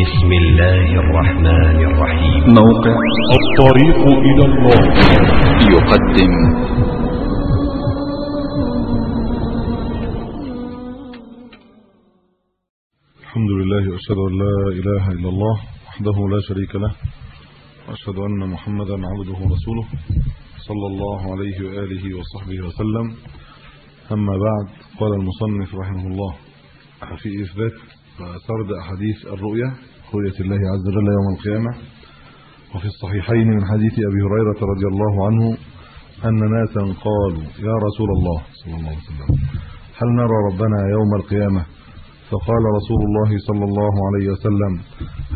بسم الله الرحمن الرحيم. موقع الطريق إلى الله. يقدم. الحمد لله وأشهد أن لا إله إلا الله وحده لا شريك له وأشهد أن محمدا عبده ورسوله صلى الله عليه وآله وصحبه وسلم. أما بعد قال المصنف رحمه الله في إثبات سرد أحاديث الرؤية رؤية الله عز وجل يوم القيامة. وفي الصحيحين من حديث أبي هريرة رضي الله عنه أن ناسا قالوا يا رسول الله صلى الله عليه وسلم هل نرى ربنا يوم القيامة؟ فقال رسول الله صلى الله عليه وسلم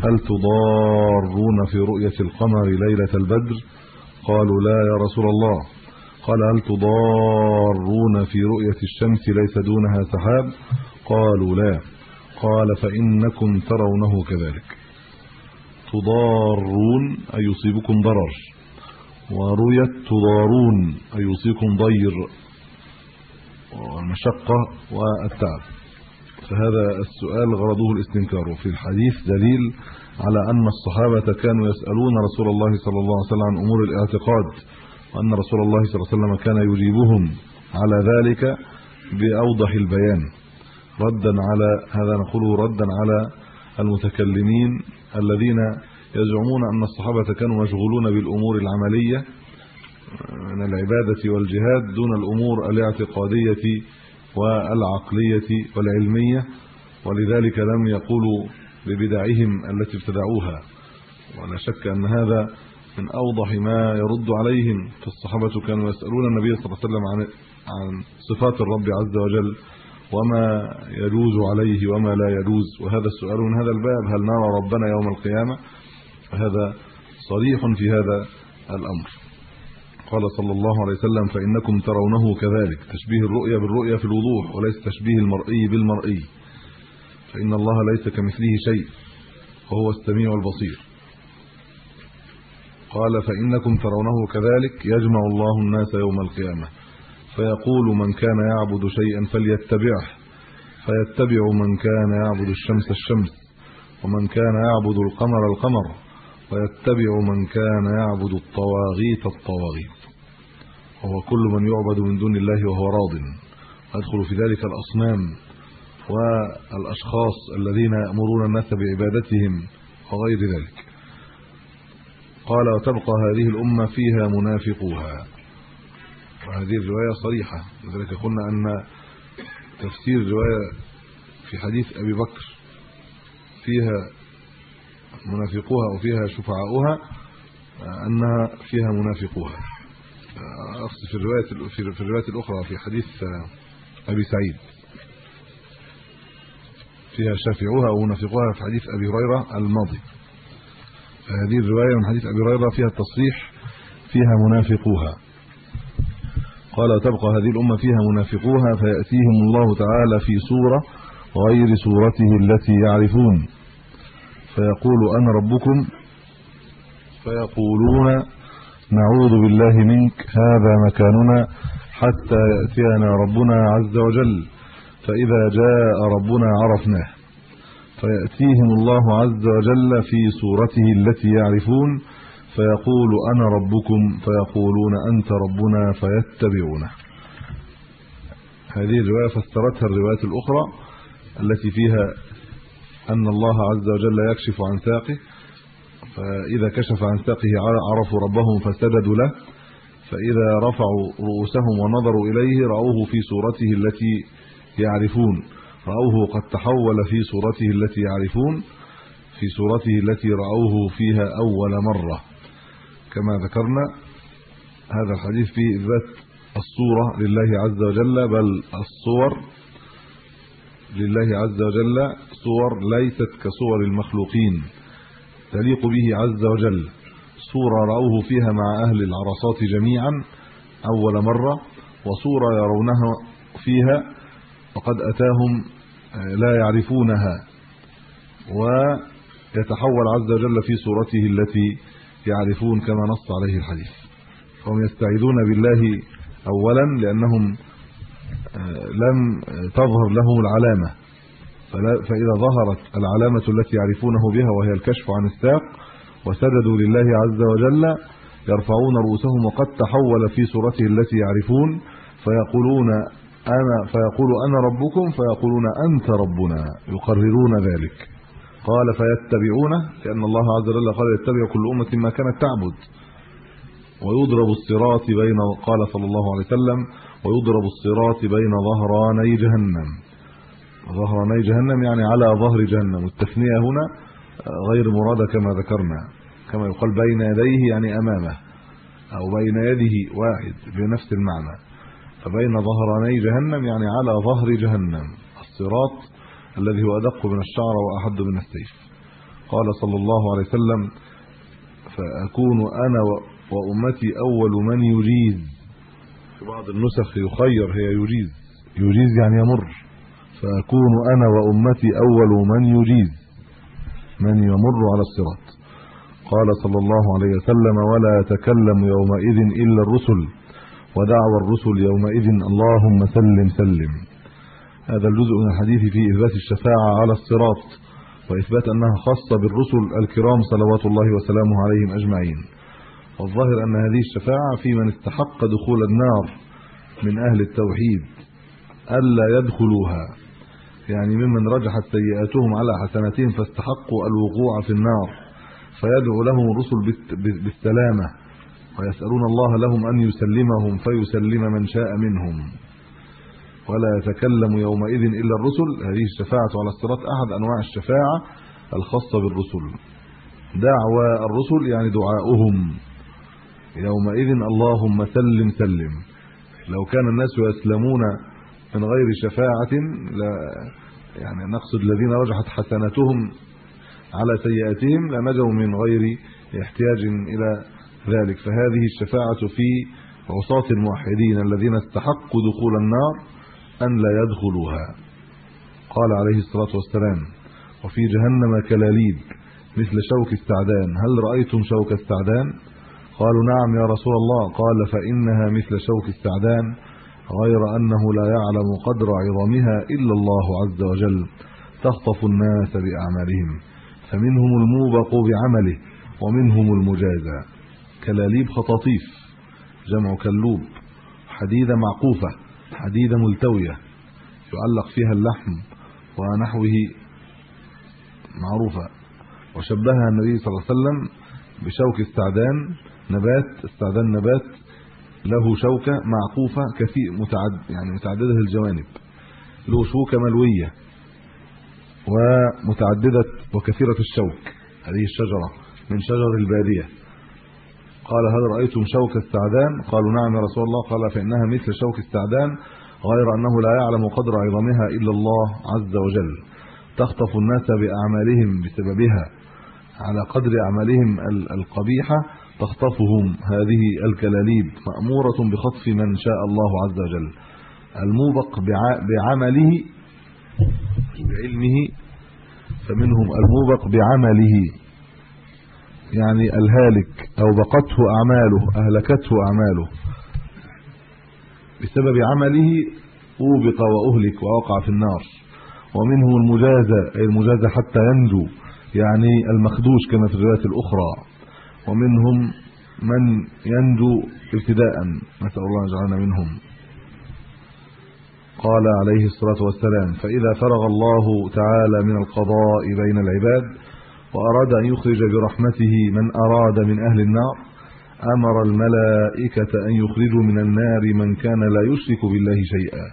هل تضارون في رؤية القمر ليلة البدر؟ قالوا لا يا رسول الله. قال هل تضارون في رؤية الشمس ليس دونها سحاب؟ قالوا لا. قال فإنكم ترونه كذلك. تضارون أي يصيبكم ضرر. ورؤية تضارون أي يصيبكم ضير والمشقة والتعب. فهذا السؤال غرضه الاستنكار. في الحديث دليل على أن الصحابة كانوا يسألون رسول الله صلى الله عليه وسلم عن أمور الاعتقاد وأن رسول الله صلى الله عليه وسلم كان يجيبهم على ذلك بأوضح البيان. ردا على هذا نقوله ردا على المتكلمين الذين يزعمون أن الصحابة كانوا مشغولون بالأمور العملية من العبادة والجهاد دون الأمور الاعتقادية والعقلية والعلمية ولذلك لم يقولوا ببدعهم التي ابتدعوها. ولا شك أن هذا من أوضح ما يرد عليهم. فالصحابة كانوا يسألون النبي صلى الله عليه وسلم عن عن صفات الرب عز وجل. وما يجوز عليه وما لا يجوز. وهذا السؤال من هذا الباب هل نرى ربنا يوم القيامة؟ هذا صريح في هذا الأمر. قال صلى الله عليه وسلم فإنكم ترونه كذلك. تشبيه الرؤية بالرؤية في الوضوح وليس تشبيه المرئي بالمرئي. فإن الله ليس كمثله شيء وهو السميع البصير. قال فإنكم ترونه كذلك يجمع الله الناس يوم القيامة. فيقول من كان يعبد شيئا فليتبعه فيتبع من كان يعبد الشمس الشمس ومن كان يعبد القمر القمر ويتبع من كان يعبد الطواغيت الطواغيت. وهو كل من يعبد من دون الله وهو راض. يدخل في ذلك الأصنام والأشخاص الذين يأمرون الناس بعبادتهم وغير ذلك. قال وتبقى هذه الأمة فيها منافقوها. وهذه الرواية صريحة لذلك قلنا أن تفسير الرواية في حديث أبي بكر فيها منافقوها وفيها شفعاؤها أنها فيها منافقوها. أقصد في الرواية في الرواية الأخرى في حديث أبي سعيد. فيها شافعوها ومنافقوها في حديث أبي هريرة الماضي. هذه الرواية من حديث أبي هريرة فيها التصريح فيها منافقوها. قال تبقى هذه الأمة فيها منافقوها فيأتيهم الله تعالى في صورة غير صورته التي يعرفون. فيقول أنا ربكم فيقولون نعوذ بالله منك هذا مكاننا حتى يأتينا ربنا عز وجل. فإذا جاء ربنا عرفناه. فيأتيهم الله عز وجل في صورته التي يعرفون. فيقول أنا ربكم فيقولون أنت ربنا فيتبعونه هذه الرواية فسرتها الروايات الأخرى التي فيها أن الله عز وجل يكشف عن ساقه فإذا كشف عن ساقه عرفوا ربهم فسجدوا له فإذا رفعوا رؤوسهم ونظروا إليه رأوه في صورته التي يعرفون رأوه قد تحول في صورته التي يعرفون في صورته التي رأوه فيها أول مرة. كما ذكرنا هذا الحديث فيه إثبات الصورة لله عز وجل بل الصور لله عز وجل صور ليست كصور المخلوقين تليق به عز وجل. صورة رأوه فيها مع أهل العرصات جميعا أول مرة وصورة يرونها فيها وقد أتاهم لا يعرفونها ويتحول عز وجل في صورته التي يعرفون كما نص عليه الحديث. فهم يستعيذون بالله اولا لأنهم لم تظهر لهم العلامة. فإذا ظهرت العلامة التي يعرفونه بها وهي الكشف عن الساق وسجدوا لله عز وجل يرفعون رؤوسهم وقد تحول في صورته التي يعرفون فيقولون أنا فيقول أنا ربكم فيقولون أنت ربنا يقررون ذلك. قال فيتبعونه لأن الله عز وجل قال يتبع كل أمة ما كانت تعبد. ويضرب الصراط بين قال صلى الله عليه وسلم ويضرب الصراط بين ظهراني جهنم. ظهراني جهنم يعني على ظهر جهنم. التثنيه هنا غير مرادة كما ذكرنا. كما يقال بين يديه يعني أمامه أو بين يده واحد بنفس المعنى. فبين ظهراني جهنم يعني على ظهر جهنم. الصراط الذي هو أدق من الشعر وأحد من السيف. قال صلى الله عليه وسلم فأكون أنا وأمتي أول من يجيز. في بعض النسخ يخير هي يجيز. يجيز يعني يمر. فأكون أنا وأمتي أول من يجيز. من يمر على الصراط. قال صلى الله عليه وسلم ولا يتكلم يومئذ إلا الرسل. ودعوى الرسل يومئذ اللهم سلم سلم. هذا الجزء من الحديث في إثبات الشفاعة على الصراط وإثبات أنها خاصة بالرسل الكرام صلوات الله وسلامه عليهم أجمعين. والظاهر أن هذه الشفاعة في من استحق دخول النار من أهل التوحيد ألا يدخلوها. يعني ممن رجحت سيئاتهم على حسناتهم فاستحقوا الوقوع في النار فيدعو لهم الرسل بالسلامة ويسألون الله لهم أن يسلمهم فيسلم من شاء منهم. ولا يتكلم يومئذ إلا الرسل. هذه الشفاعة على الصراط أحد أنواع الشفاعة الخاصة بالرسل. دعوى الرسل يعني دعاؤهم. يومئذ اللهم سلم سلم. لو كان الناس يسلمون من غير شفاعة لا يعني نقصد الذين رجحت حسناتهم على سيئاتهم لنجوا من غير احتياج إلى ذلك. فهذه الشفاعة في عصاة الموحدين الذين استحقوا دخول النار. أن لا يدخلوها. قال عليه الصلاة والسلام وفي جهنم كلاليب مثل شوك السعدان. هل رأيتم شوك السعدان؟ قالوا نعم يا رسول الله. قال فإنها مثل شوك السعدان غير أنه لا يعلم قدر عظمها إلا الله عز وجل تخطف الناس بأعمالهم فمنهم الموبق بعمله ومنهم المجازى. كلاليب خطاطيف جمع كلوب حديده معقوفة. حديده ملتوية يعلق فيها اللحم ونحوه معروفة. وشبهها النبي صلى الله عليه وسلم بشوك استعدان نبات استعدان نبات له شوكة معقوفه كثير متعد يعني متعددة الجوانب. له شوكة ملوية ومتعددة وكثيرة الشوك. هذه الشجرة من شجر البادية. قال هل رأيتم شوك السعدان؟ قالوا نعم يا رسول الله. قال فإنها مثل شوك السعدان غير أنه لا يعلم قدر عظمها إلا الله عز وجل. تخطف الناس بأعمالهم بسببها على قدر أعمالهم القبيحة تخطفهم. هذه الكلاليب مأمورة بخطف من شاء الله عز وجل. الموبق بعمله بعلمه فمنهم الموبق بعمله. يعني الهالك أو بقته أعماله أهلكته أعماله. بسبب عمله أوبق وأهلك ووقع في النار. ومنهم المجازى أي المجازى حتى ينجو يعني المخدوش كما في الروايات الأخرى. ومنهم من ينجو ابتداء نسأل الله أن يجعلنا منهم. قال عليه الصلاة والسلام فإذا فرغ الله تعالى من القضاء بين العباد وأراد أن يخرج برحمته من أراد من أهل النار أمر الملائكة أن يخرجوا من النار من كان لا يشرك بالله شيئا.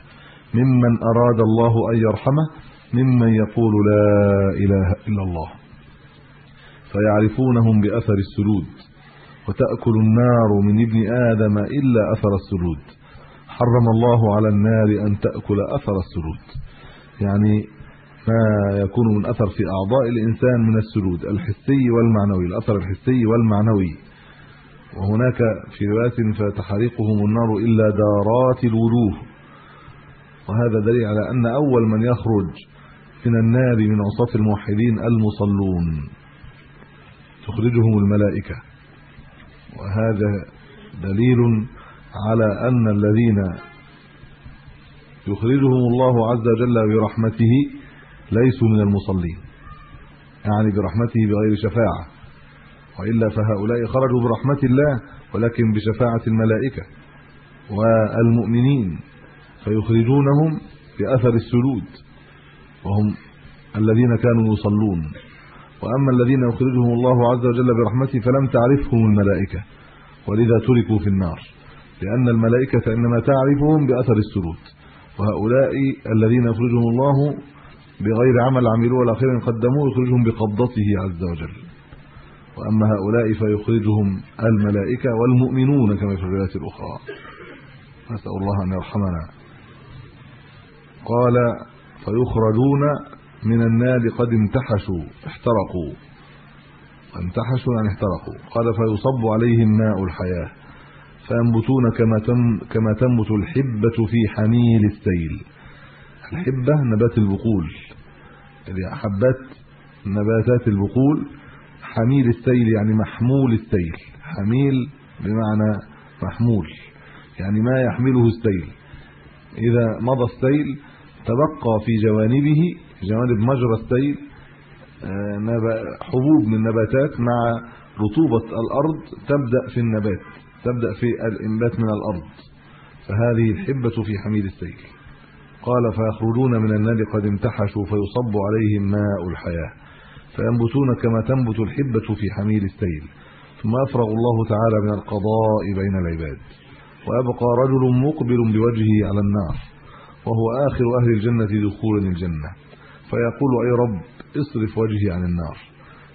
ممن أراد الله أن يرحمه ممن يقول لا إله إلا الله. فيعرفونهم بأثر السجود وتأكل النار من ابن آدم إلا أثر السجود حرم الله على النار أن تأكل أثر السجود يعني ما يكون من أثر في أعضاء الإنسان من السجود الحسي والمعنوي الأثر الحسي والمعنوي. وهناك في رواية فتحرقهم النار إلا دارات الوجوه. وهذا دليل على أن أول من يخرج من النار من عصاة الموحدين المصلون. تخرجهم الملائكة. وهذا دليل على أن الذين يخرجهم الله عز وجل برحمته ليسوا من المصلين. يعني برحمته بغير شفاعة. وإلا فهؤلاء خرجوا برحمة الله ولكن بشفاعة الملائكة. والمؤمنين فيخرجونهم بأثر السجود وهم الذين كانوا يصلون. وأما الذين يخرجهم الله عز وجل برحمته فلم تعرفهم الملائكة. ولذا تركوا في النار. لأن الملائكة إنما تعرفهم بأثر السجود وهؤلاء الذين يخرجهم الله بغير عمل عملوه ولا خير قدموه يخرجهم بقبضته عز وجل. وأما هؤلاء فيخرجهم الملائكة والمؤمنون كما في الروايات الأخرى. نسأل الله أن يرحمنا. قال فيخرجون من النار قد امتحشوا احترقوا. امتحشوا يعني احترقوا. قال فيصب عليهم ماء الحياة. فينبتون كما تم كما تنبت الحبة في حميل السيل. الحبة نبات البقول. حبات نباتات البقول حميل السيل يعني محمول السيل. حميل بمعنى محمول يعني ما يحمله السيل. إذا مضى السيل تبقى في جوانبه جوانب مجرى السيل آه، حبوب من نباتات مع رطوبة الأرض تبدأ في النبات تبدأ في الإنبات من الأرض. فهذه الحبة في حميل السيل. قال فيخرجون من النار قد امتحشوا فيصب عليهم ماء الحياة فينبتون كما تنبت الحبة في حميل السيل ثم يفرغ الله تعالى من القضاء بين العباد ويبقى رجل مقبل بوجهه على النار وهو آخر أهل الجنة دخولا الجنة فيقول أي رب اصرف وجهي عن النار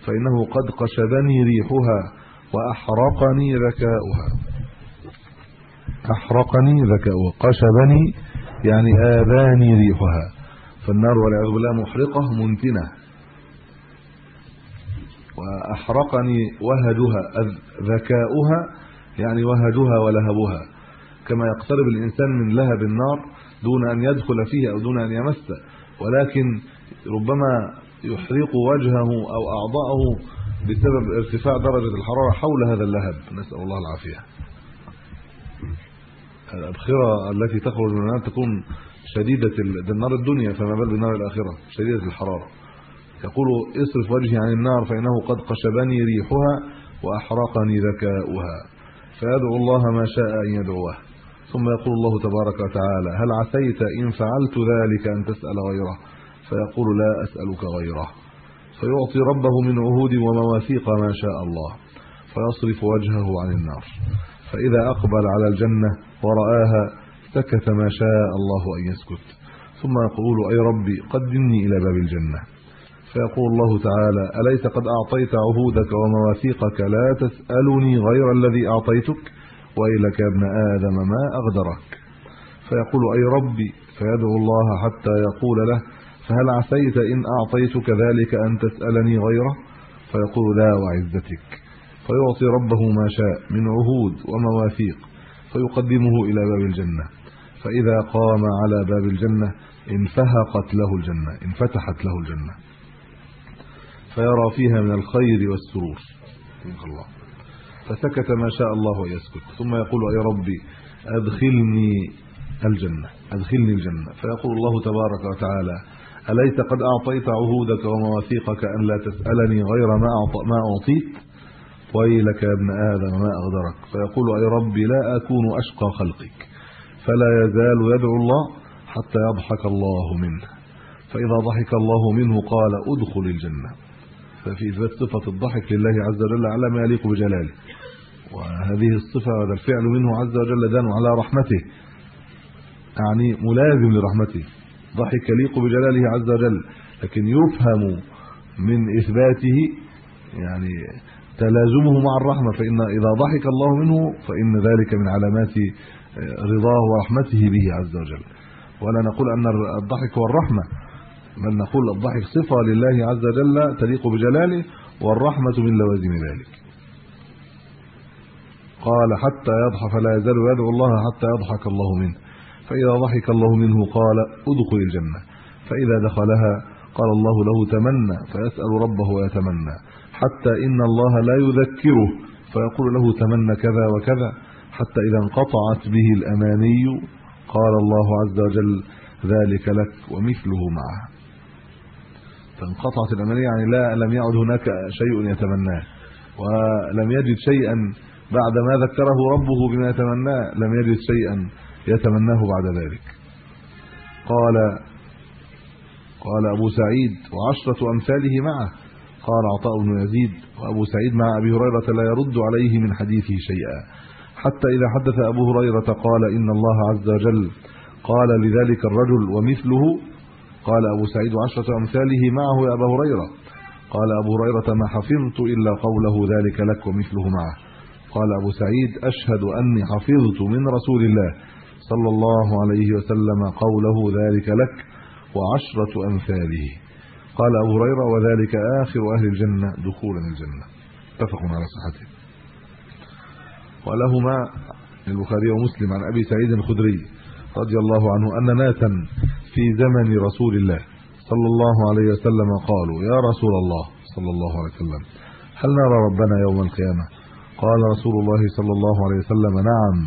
فإنه قد قشبني ريحها وأحرقني ذكاؤها أحرقني ذكاؤها قشبني يعني آذاني ريحها. فالنار والعياذ بالله محرقة منتنة. وأحرقني وهدها ذكاؤها يعني وهدها ولهبها. كما يقترب الإنسان من لهب النار دون أن يدخل فيه أو دون أن يمسه ولكن ربما يحرق وجهه أو أعضاءه بسبب ارتفاع درجة الحرارة حول هذا اللهب. نسأل الله العافية. الأبخرة التي تخرج من النار تكون شديدة النار الدنيا فما بال بالنار الآخرة شديدة الحرارة. يقول اصرف وجهي عن النار فإنه قد قشبني ريحها وأحرقني ذكاؤها فيدعو الله ما شاء أن يدعوه. ثم يقول الله تبارك وتعالى هل عسيت إن فعلت ذلك أن تسأل غيره؟ فيقول لا أسألك غيره. فيعطي ربه من عهود ومواثيق ما شاء الله فيصرف وجهه عن النار. فإذا أقبل على الجنة ورآها سكت ما شاء الله أن يسكت. ثم يقول أي ربي قدمني إلى باب الجنة. فيقول الله تعالى أليس قد أعطيت عهودك ومواثيقك لا تسألني غير الذي أعطيتك ويلك يا ابن آدم ما أغدرك. فيقول أي ربي فيدعو الله حتى يقول له فهل عسيت إن أعطيتك ذلك أن تسألني غيره؟ فيقول لا وعزتك. فيعطي ربه ما شاء من عهود ومواثيق فيقدمه إلى باب الجنة. فإذا قام على باب الجنة انفهقت له الجنة انفتحت له الجنة. فيرى فيها من الخير والسرور. الله. فسكت ما شاء الله يسكت ثم يقول اي ربي أدخلني الجنة أدخلني الجنة. فيقول الله تبارك وتعالى أليس قد أعطيت عهودك ومواثيقك أن لا تسألني غير ما أعطيت؟ ويلك يا ابن آدم ما أغدرك. فيقول أي ربي لا أكون أشقى خلقك. فلا يزال يدعو الله حتى يضحك الله منه. فإذا ضحك الله منه قال ادخل الجنة. ففي اثبات صفة الضحك لله عز وجل على ما يليق بجلاله. وهذه الصفة وهذا الفعل منه عز وجل دان على رحمته. يعني ملازم لرحمته. ضحك يليق بجلاله عز وجل. لكن يفهم من إثباته يعني تلازمه مع الرحمة فإن إذا ضحك الله منه فإن ذلك من علامات آه، رضاه ورحمته به عز وجل. ولا نقول أن الضحك هو الرحمة بل نقول الضحك صفة لله عز وجل تليق بجلاله والرحمة من لوازم ذلك. قال حتى يضحك فلا يزال يدعو الله حتى يضحك الله منه. فإذا ضحك الله منه قال ادخل الجنة. فإذا دخلها قال الله له تمنى فيسأل ربه ويتمنى. حتى إن الله لا يذكره. فيقول له تمنى كذا وكذا. حتى إذا انقطعت به الأماني قال الله عز وجل ذلك لك ومثله معه. فانقطعت الأماني يعني لا لم يعد هناك شيء يتمناه. ولم يجد شيئا بعد ما ذكره ربه بما يتمناه لم يجد شيئا يتمناه بعد ذلك. قال قال أبو سعيد وعشرة أمثاله معه. قال عطاء بن يزيد وأبو سعيد مع أبي هريرة لا يرد عليه من حديثه شيئا. حتى إذا حدث أبو هريرة قال إن الله عز وجل قال لذلك الرجل ومثله. قال أبو سعيد عشرة أمثاله معه يا أبا هريرة. قال أبو هريرة ما حفظت إلا قوله ذلك لك ومثله معه. قال أبو سعيد أشهد أني حفظت من رسول الله صلى الله عليه وسلم قوله ذلك لك وعشرة أمثاله. قال أبو هريرة وذلك آخر أهل الجنة دخولا الجنة. اتفق على صحته. ولهما البخاري ومسلم عن أبي سعيد الخدري رضي الله عنه أن ناسا في زمن رسول الله صلى الله عليه وسلم قالوا يا رسول الله صلى الله عليه وسلم. هل نرى ربنا يوم القيامة؟ قال رسول الله صلى الله عليه وسلم نعم.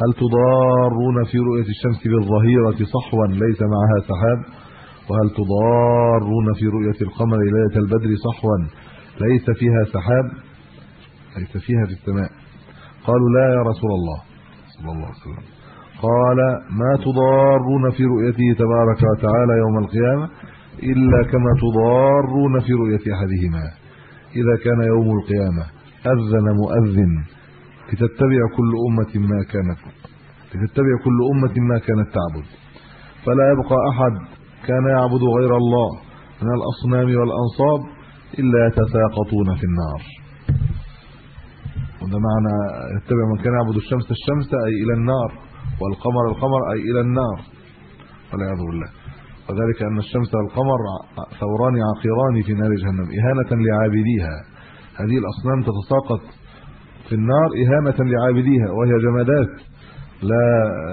هل تضارون في رؤية الشمس بالظهيرة صحوا ليس معها سحاب؟ وهل تضارون في رؤية القمر ليلة البدر صحوا ليس فيها سحاب؟ ليس فيها في السماء. قالوا لا يا رسول الله. صلى الله عليه وسلم. قال ما تضارون في رؤيته تبارك وتعالى يوم القيامة إلا كما تضارون في رؤية أحدهما. إذا كان يوم القيامة أذن مؤذن. لتتبع كل أمة ما كانت لتتبع كل أمة ما كانت تعبد. فلا يبقى أحد كان يعبد غير الله من الأصنام والأنصاب إلا يتساقطون في النار. وده معنى يتبع من كان يعبد الشمس الشمس أي إلى النار والقمر القمر أي إلى النار. والعياذ بالله. وذلك أن الشمس والقمر ثوران عقيران في نار جهنم إهانة لعابديها. هذه الأصنام تتساقط في النار إهانة لعابديها وهي جمادات. لا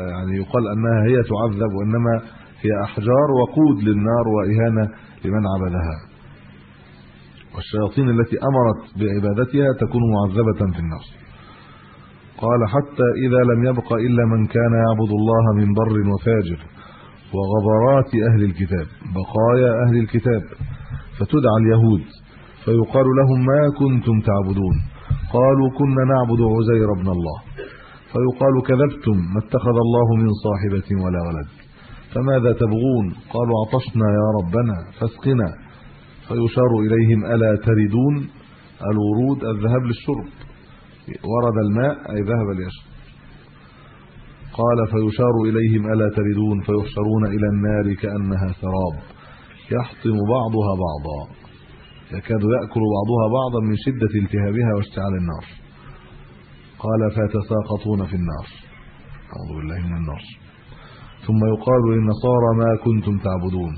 يعني يقال أنها هي تعذب وإنما هي أحجار وقود للنار وإهانة لمن عبدها. والشياطين التي أمرت بعبادتها تكون معذبة في النار. قال حتى إذا لم يبق إلا من كان يعبد الله من بر وفاجر وغبرات أهل الكتاب بقايا أهل الكتاب فتدعى اليهود فيقال لهم ما كنتم تعبدون؟ قالوا كنا نعبد عزير ابن الله. فيقال كذبتم ما اتخذ الله من صاحبة ولا ولد. فماذا تبغون؟ قالوا عطشنا يا ربنا فاسقنا. فيشار إليهم ألا تردون؟ الورود الذهاب للشرب. ورد الماء أي ذهب ليشرب قال فيشار إليهم ألا تردون؟ فيحشرون إلى النار كأنها سراب. يحطم بعضها بعضا. يكاد يأكل بعضها بعضا من شدة التهابها واشتعال النار. قال فتساقطون في النار. أعوذ بالله من النار. ثم يقال للنصارى ما كنتم تعبدون.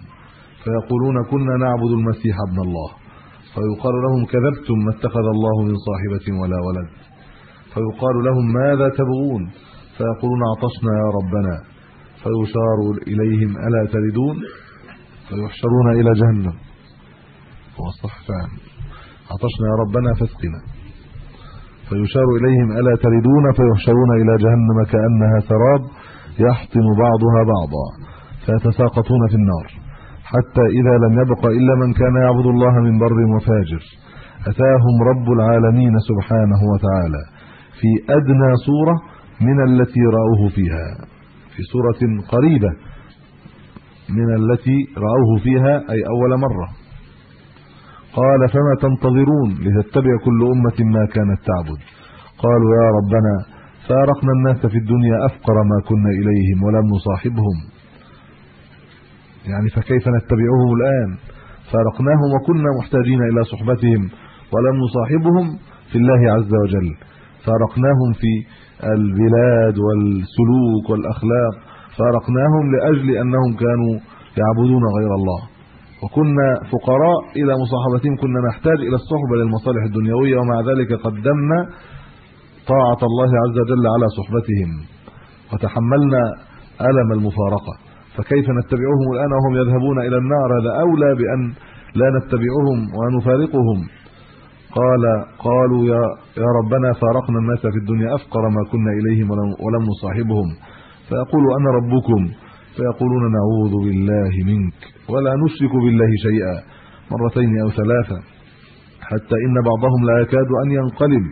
فيقولون كنا نعبد المسيح ابن الله. فيقال لهم كذبتم ما اتخذ الله من صاحبة ولا ولد. فيقال لهم ماذا تبغون؟ فيقولون عطشنا يا ربنا. فيشار إليهم ألا تردون فيحشرون إلى جهنم. هو الصح عطشنا يا ربنا فاسقنا. فيشار إليهم ألا تردون فيحشرون إلى جهنم كأنها سراب. يحطم بعضها بعضا فيتساقطون في النار. حتى إذا لم يبق إلا من كان يعبد الله من بر وفاجر. أتاهم رب العالمين سبحانه وتعالى. في أدنى صوره من التي رأوه فيها. في صوره قريبة من التي رأوه فيها أي أول مرة. قال فما تنتظرون لتتبع كل أمة ما كانت تعبد. قالوا يا ربنا فارقنا الناس في الدنيا أفقر ما كنا إليهم ولم نصاحبهم. يعني فكيف نتبعهم الآن؟ فارقناهم وكنا محتاجين إلى صحبتهم ولم نصاحبهم في الله عز وجل. فارقناهم في البلاد والسلوك والأخلاق. فارقناهم لأجل أنهم كانوا يعبدون غير الله. وكنا فقراء إلى مصاحبتهم كنا نحتاج إلى الصحبة للمصالح الدنيوية ومع ذلك قدمنا طاعة الله عز وجل على صحبتهم. وتحملنا ألم المفارقة. فكيف نتبعهم الآن وهم يذهبون إلى النار؟ هذا أولى بأن لا نتبعهم ونفارقهم. قال قالوا يا يا ربنا فارقنا الناس في الدنيا أفقر ما كنا إليهم ولم نصاحبهم. فيقول أنا ربكم؟ فيقولون نعوذ بالله منك ولا نشرك بالله شيئا. مرتين أو ثلاثة. حتى إن بعضهم لا يكاد أن ينقلب.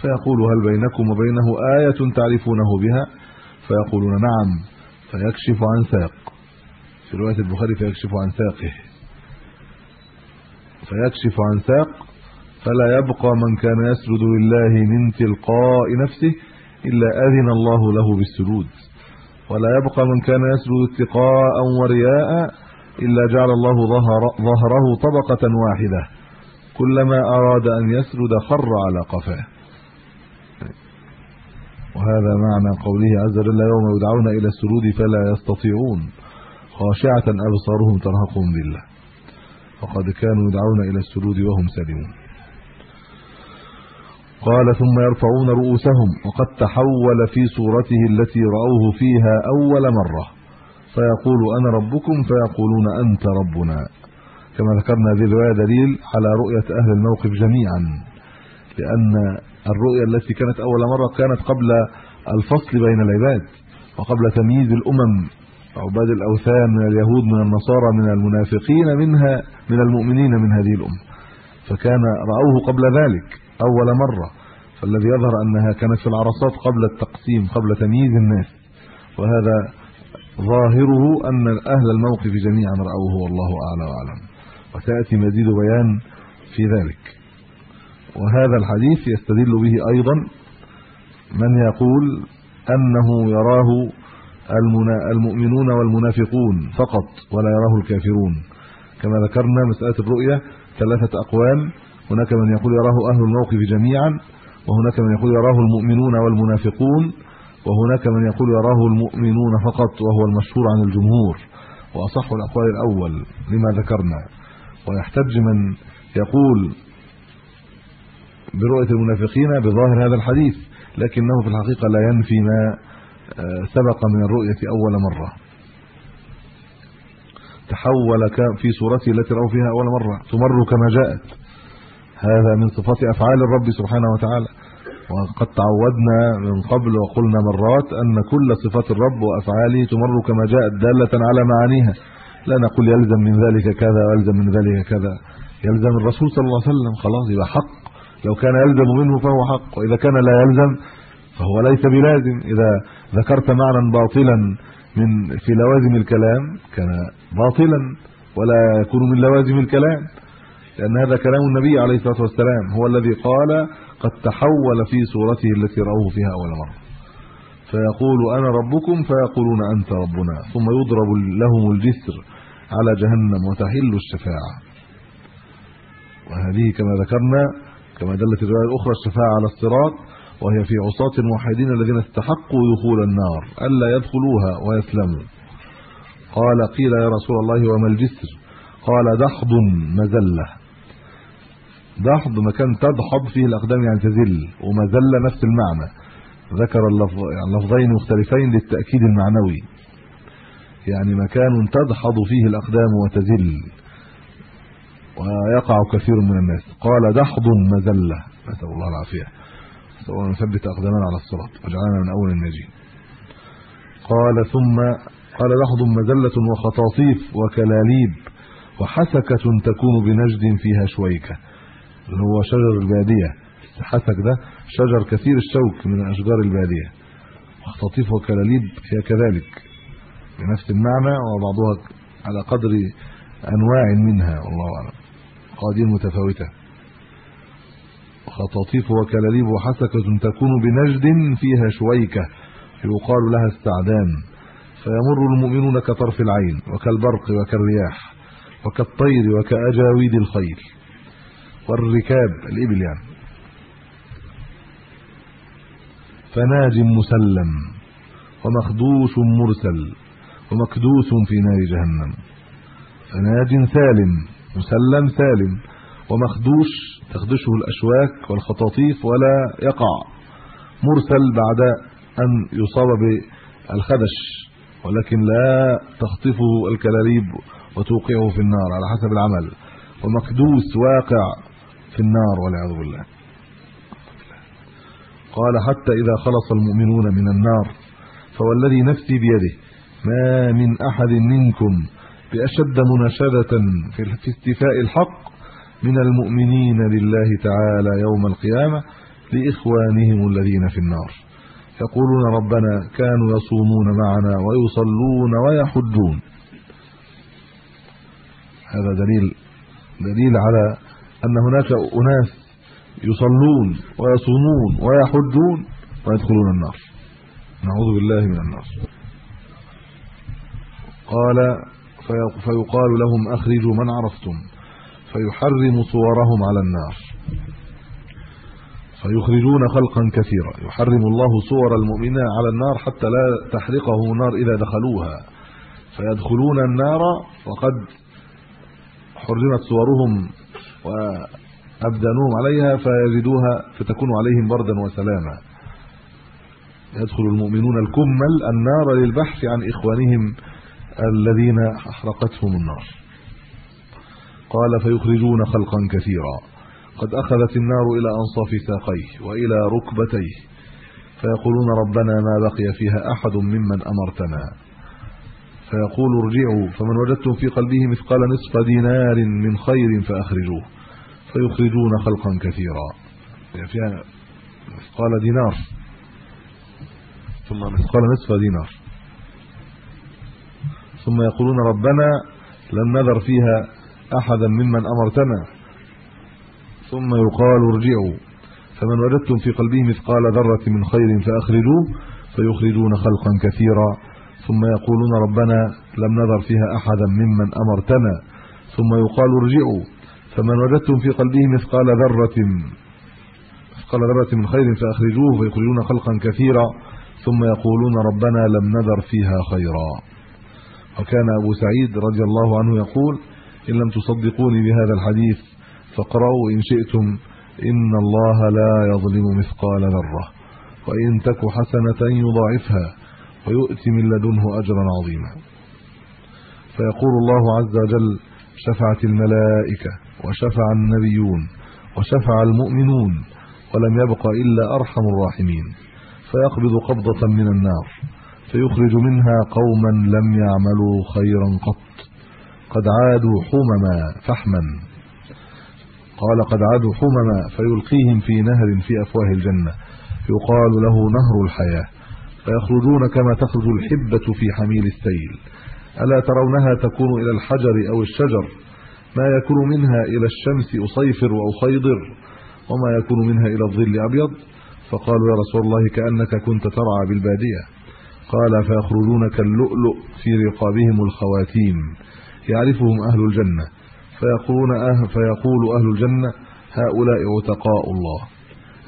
فيقول هل بينكم وبينه آية تعرفونه بها؟ فيقولون نعم فيكشف عن ساق. في رواية البخاري فيكشف عن ساقه. فيكشف عن ساق فلا يبقى من كان يسجد لله من تلقاء نفسه إلا أذن الله له بالسجود. ولا يبقى من كان يسجد اتقاء ورياء إلا جعل الله ظهر ظهره طبقة واحدة. كلما أراد أن يسجد خر على قفاه. وهذا معنى قوله عز وجل يوم يدعون إلى السجود فلا يستطيعون. خاشعة أبصارهم ترهقهم ذلة. وقد كانوا يدعون إلى السجود وهم سالمون. قال ثم يرفعون رؤوسهم. وقد تحول في صورته التي رأوه فيها أول مرة. فيقول أنا ربكم فيقولون أنت ربنا. كما ذكرنا هذه الروايه دليل على رؤية أهل الموقف جميعا. لأن الرؤيا التي كانت أول مرة كانت قبل الفصل بين العباد وقبل تمييز الأمم عباد الأوثان من اليهود من النصارى من المنافقين منها من المؤمنين من هذه الأمة. فكان رأوه قبل ذلك أول مرة فالذي يظهر أنها كانت في العرصات قبل التقسيم قبل تمييز الناس. وهذا ظاهره أن أهل الموقف جميعا رأوه والله أعلى وأعلم. وسيأتي مزيد بيان في ذلك. وهذا الحديث يستدل به أيضا من يقول أنه يراه المؤمنون والمنافقون فقط ولا يراه الكافرون. كما ذكرنا مساله الرؤية ثلاثة اقوال هناك من يقول يراه أهل الموقف جميعا وهناك من يقول يراه المؤمنون والمنافقون وهناك من يقول يراه المؤمنون فقط وهو المشهور عن الجمهور. وأصح الأقوال الأول لما ذكرنا. ويحتج من يقول برؤية المنافقين بظاهر هذا الحديث لكنه في الحقيقة لا ينفي ما آه، سبق من الرؤية أول مرة. تحول في صورته التي رأوا فيها أول مرة تمر كما جاءت. هذا من صفات أفعال الرب سبحانه وتعالى. وقد تعودنا من قبل وقلنا مرات أن كل صفات الرب وأفعاله تمر كما جاءت دالة على معانيها. لا نقول يلزم من ذلك كذا ويلزم من ذلك كذا. يلزم الرسول صلى الله عليه وسلم خلاص يبقى حق. لو كان يلزم منه فهو حق وإذا كان لا يلزم فهو ليس بلازم. إذا ذكرت معنى باطلا من في لوازم الكلام كان باطلا ولا يكون من لوازم الكلام لأن هذا كلام النبي عليه الصلاة والسلام هو الذي قال قد تحول في صورته التي رأوه فيها أول مرة. فيقول أنا ربكم فيقولون أنت ربنا ثم يضرب لهم الجسر على جهنم وتحل الشفاعة. وهذه كما ذكرنا كما دلت الرواية الأخرى الشفاعة على الصراط وهي في عصاة الموحدين الذين استحقوا دخول النار ألا يدخلوها ويسلموا. قال قيل يا رسول الله وما الجسر؟ قال دحض مزلة. دحض مكان تدحض فيه الأقدام يعني تزل ومزلة نفس المعنى. ذكر يعني لفظين مختلفين للتأكيد المعنوي. يعني مكان تدحض فيه الأقدام وتزل. ويقع كثير من الناس. قال دحض مزله نسأل الله العافية. سواء نثبت أقدامنا على الصراط. واجعلنا من أول الناجين. قال ثم قال دحض مزله وخطاطيف وكلاليب وحسكة تكون بنجد فيها شويكة. اللي هو شجر البادية. الحسك ده شجر كثير الشوك من أشجار البادية. وخطاطيف وكلاليب هي كذلك. بنفس المعنى وبعضها على قدر أنواع منها. والله أعلم. قادين متفاوتة. خطاطيف وكلاليب وحسكة تكون بنجد فيها شويكة يقال لها السعدان فيمر المؤمنون كطرف العين وكالبرق وكالرياح وكالطير وكأجاويد الخيل. والركاب الابل يعني فناج مسلم ومخدوش مرسل ومكدوس في نار جهنم. فناج سالم مسلم سالم ومخدوش تخدشه الأشواك والخطاطيف ولا يقع. مرسل بعد أن يصاب بالخدش ولكن لا تخطفه الكلاليب وتوقعه في النار على حسب العمل. ومكدوس واقع في النار والعياذ بالله. قال حتى إذا خلص المؤمنون من النار فوالذي نفسي بيده ما من أحد منكم بأشد مناشدة في استيفاء الحق من المؤمنين لله تعالى يوم القيامة لإخوانهم الذين في النار. يقولون ربنا كانوا يصومون معنا ويصلون ويحجون. هذا دليل دليل على أن هناك أناس يصلون ويصومون ويحجون ويدخلون النار. نعوذ بالله من النار. قال فيقال لهم أخرجوا من عرفتم فيحرم صورهم على النار. فيخرجون خلقا كثيرا يحرم الله صور المؤمنين على النار حتى لا تحرقهم النار إذا دخلوها. فيدخلون النار وقد حرمت صورهم وابدانهم عليها فيجدوها فتكون عليهم بردا وسلاما. يدخل المؤمنون الكمل النار للبحث عن إخوانهم الذين أحرقتهم النار. قال فيخرجون خلقا كثيرا. قد أخذت النار إلى أنصاف ساقيه وإلى ركبتيه. فيقولون ربنا ما بقي فيها أحد ممن أمرتنا. فيقول ارجعوا فمن وجدتم في قلبه مثقال نصف دينار من خير فأخرجوه. فيخرجون خلقا كثيرا. فيها مثقال دينار. ثم مثقال نصف دينار. ثم يقولون ربنا لم نذر فيها أحدا ممن أمرتنا. ثم يقال ارجعوا. فمن وجدتم في قلبه مثقال ذرة من خير فأخرجوه فيخرجون خلقا كثيرا. ثم يقولون ربنا لم نذر فيها أحدا ممن أمرتنا. ثم يقال ارجعوا. فمن وجدتم في قلبه مثقال ذرة مثقال ذرة من خير فأخرجوه فيخرجون خلقا كثيرا. ثم يقولون ربنا لم نذر فيها خيرا. وكان أبو سعيد رضي الله عنه يقول إن لم تصدقوني بهذا الحديث فاقرأوا إن شئتم إن الله لا يظلم مثقال ذرة وإن تك حسنة يضاعفها ويؤتي من لدنه أجرا عظيما. فيقول الله عز وجل شفعت الملائكة وشفع النبيون وشفع المؤمنون ولم يبق إلا أرحم الراحمين. فيقبض قبضة من النار. فيخرج منها قوما لم يعملوا خيرا قط. قد عادوا حمما فحما. قال قد عادوا حمما فيلقيهم في نهر في أفواه الجنة. يقال له نهر الحياة. فيخرجون كما تخرج الحبة في حميل السيل. ألا ترونها تكون إلى الحجر أو الشجر؟ ما يكون منها إلى الشمس أصيفر واخيضر وما يكون منها إلى الظل أبيض؟ فقالوا يا رسول الله كأنك كنت ترعى بالبادية. قال فيخرجون كاللؤلؤ في رقابهم الخواتيم. يعرفهم أهل الجنة. فيقولون أهل فيقول أهل الجنة هؤلاء عتقاء الله.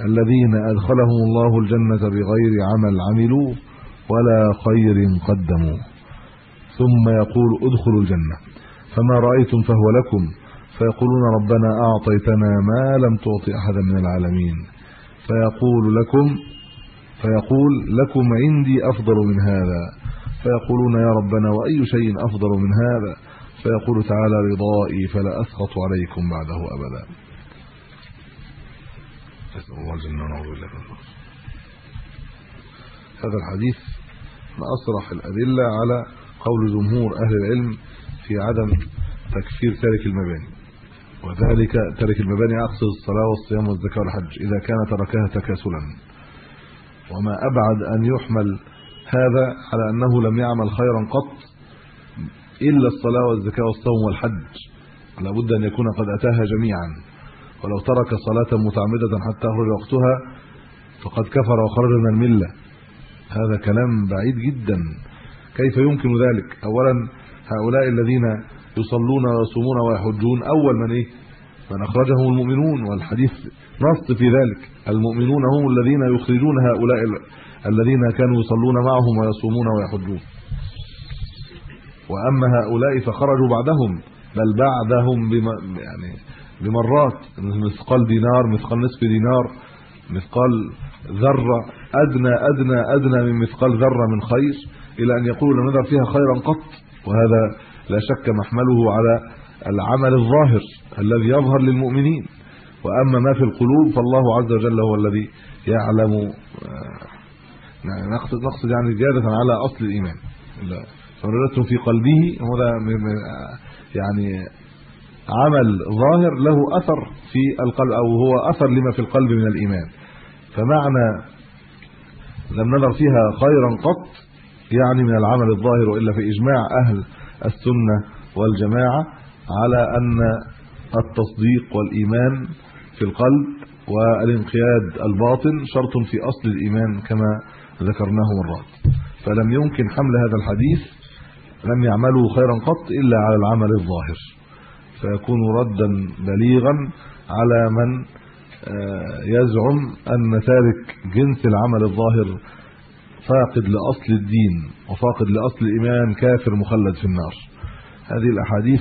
الذين أدخلهم الله الجنة بغير عمل عملوا ولا خير قدموا. ثم يقول ادخلوا الجنة. فما رأيتم فهو لكم. فيقولون ربنا أعطيتنا ما لم تعطي أحدا من العالمين. فيقول لكم فيقول لكم عندي أفضل من هذا. فيقولون يا ربنا وأي شيء أفضل من هذا؟ فيقول تعالى رضائي فلا أسخط عليكم بعده أبدا. الله هذا الحديث من أصرح الأدلة على قول جمهور أهل العلم في عدم تكفير تارك المباني. وذلك تارك المباني أقصد الصلاة والصيام والزكاة والحج إذا كان تركها تكاسلا. وما أبعد أن يحمل هذا على أنه لم يعمل خيرا قط إلا الصلاة والزكاة والصوم والحج. لابد أن يكون قد أتاها جميعا. ولو ترك صلاة متعمدة حتى خرج وقتها فقد كفر وخرج من الملة. هذا كلام بعيد جدا. كيف يمكن ذلك؟ اولا هؤلاء الذين يصلون ويصومون ويحجون أول من إيه؟ من أخرجهم المؤمنون. والحديث نص في ذلك. المؤمنون هم الذين يخرجون هؤلاء الذين كانوا يصلون معهم ويصومون ويحجون. وأما هؤلاء فخرجوا بعدهم بل بعدهم بم يعني بمرات. مثقال دينار مثقال نصف دينار مثقال ذرة. أدنى أدنى أدنى من مثقال ذرة من خير إلى أن يقولوا لم فيها خيرا قط. وهذا لا شك محمله على العمل الظاهر الذي يظهر للمؤمنين. وأما ما في القلوب فالله عز وجل هو الذي يعلم يعني نقصد نقصد يعني زيادة على أصل الإيمان. فإرادته في قلبه هذا يعني عمل ظاهر له أثر في القلب أو هو أثر لما في القلب من الإيمان. فمعنى لم نذر فيها خيرا قط يعني من العمل الظاهر والا في إجماع أهل السنة والجماعة على أن التصديق والإيمان في القلب والانقياد الباطن شرط في أصل الإيمان كما ذكرناه مرات. فلم يمكن حمل هذا الحديث لم يعملوا خيرا قط إلا على العمل الظاهر. فيكون ردا بليغا على من آه، يزعم أن تارك جنس العمل الظاهر فاقد لأصل الدين وفاقد لأصل الإيمان كافر مخلد في النار. هذه الأحاديث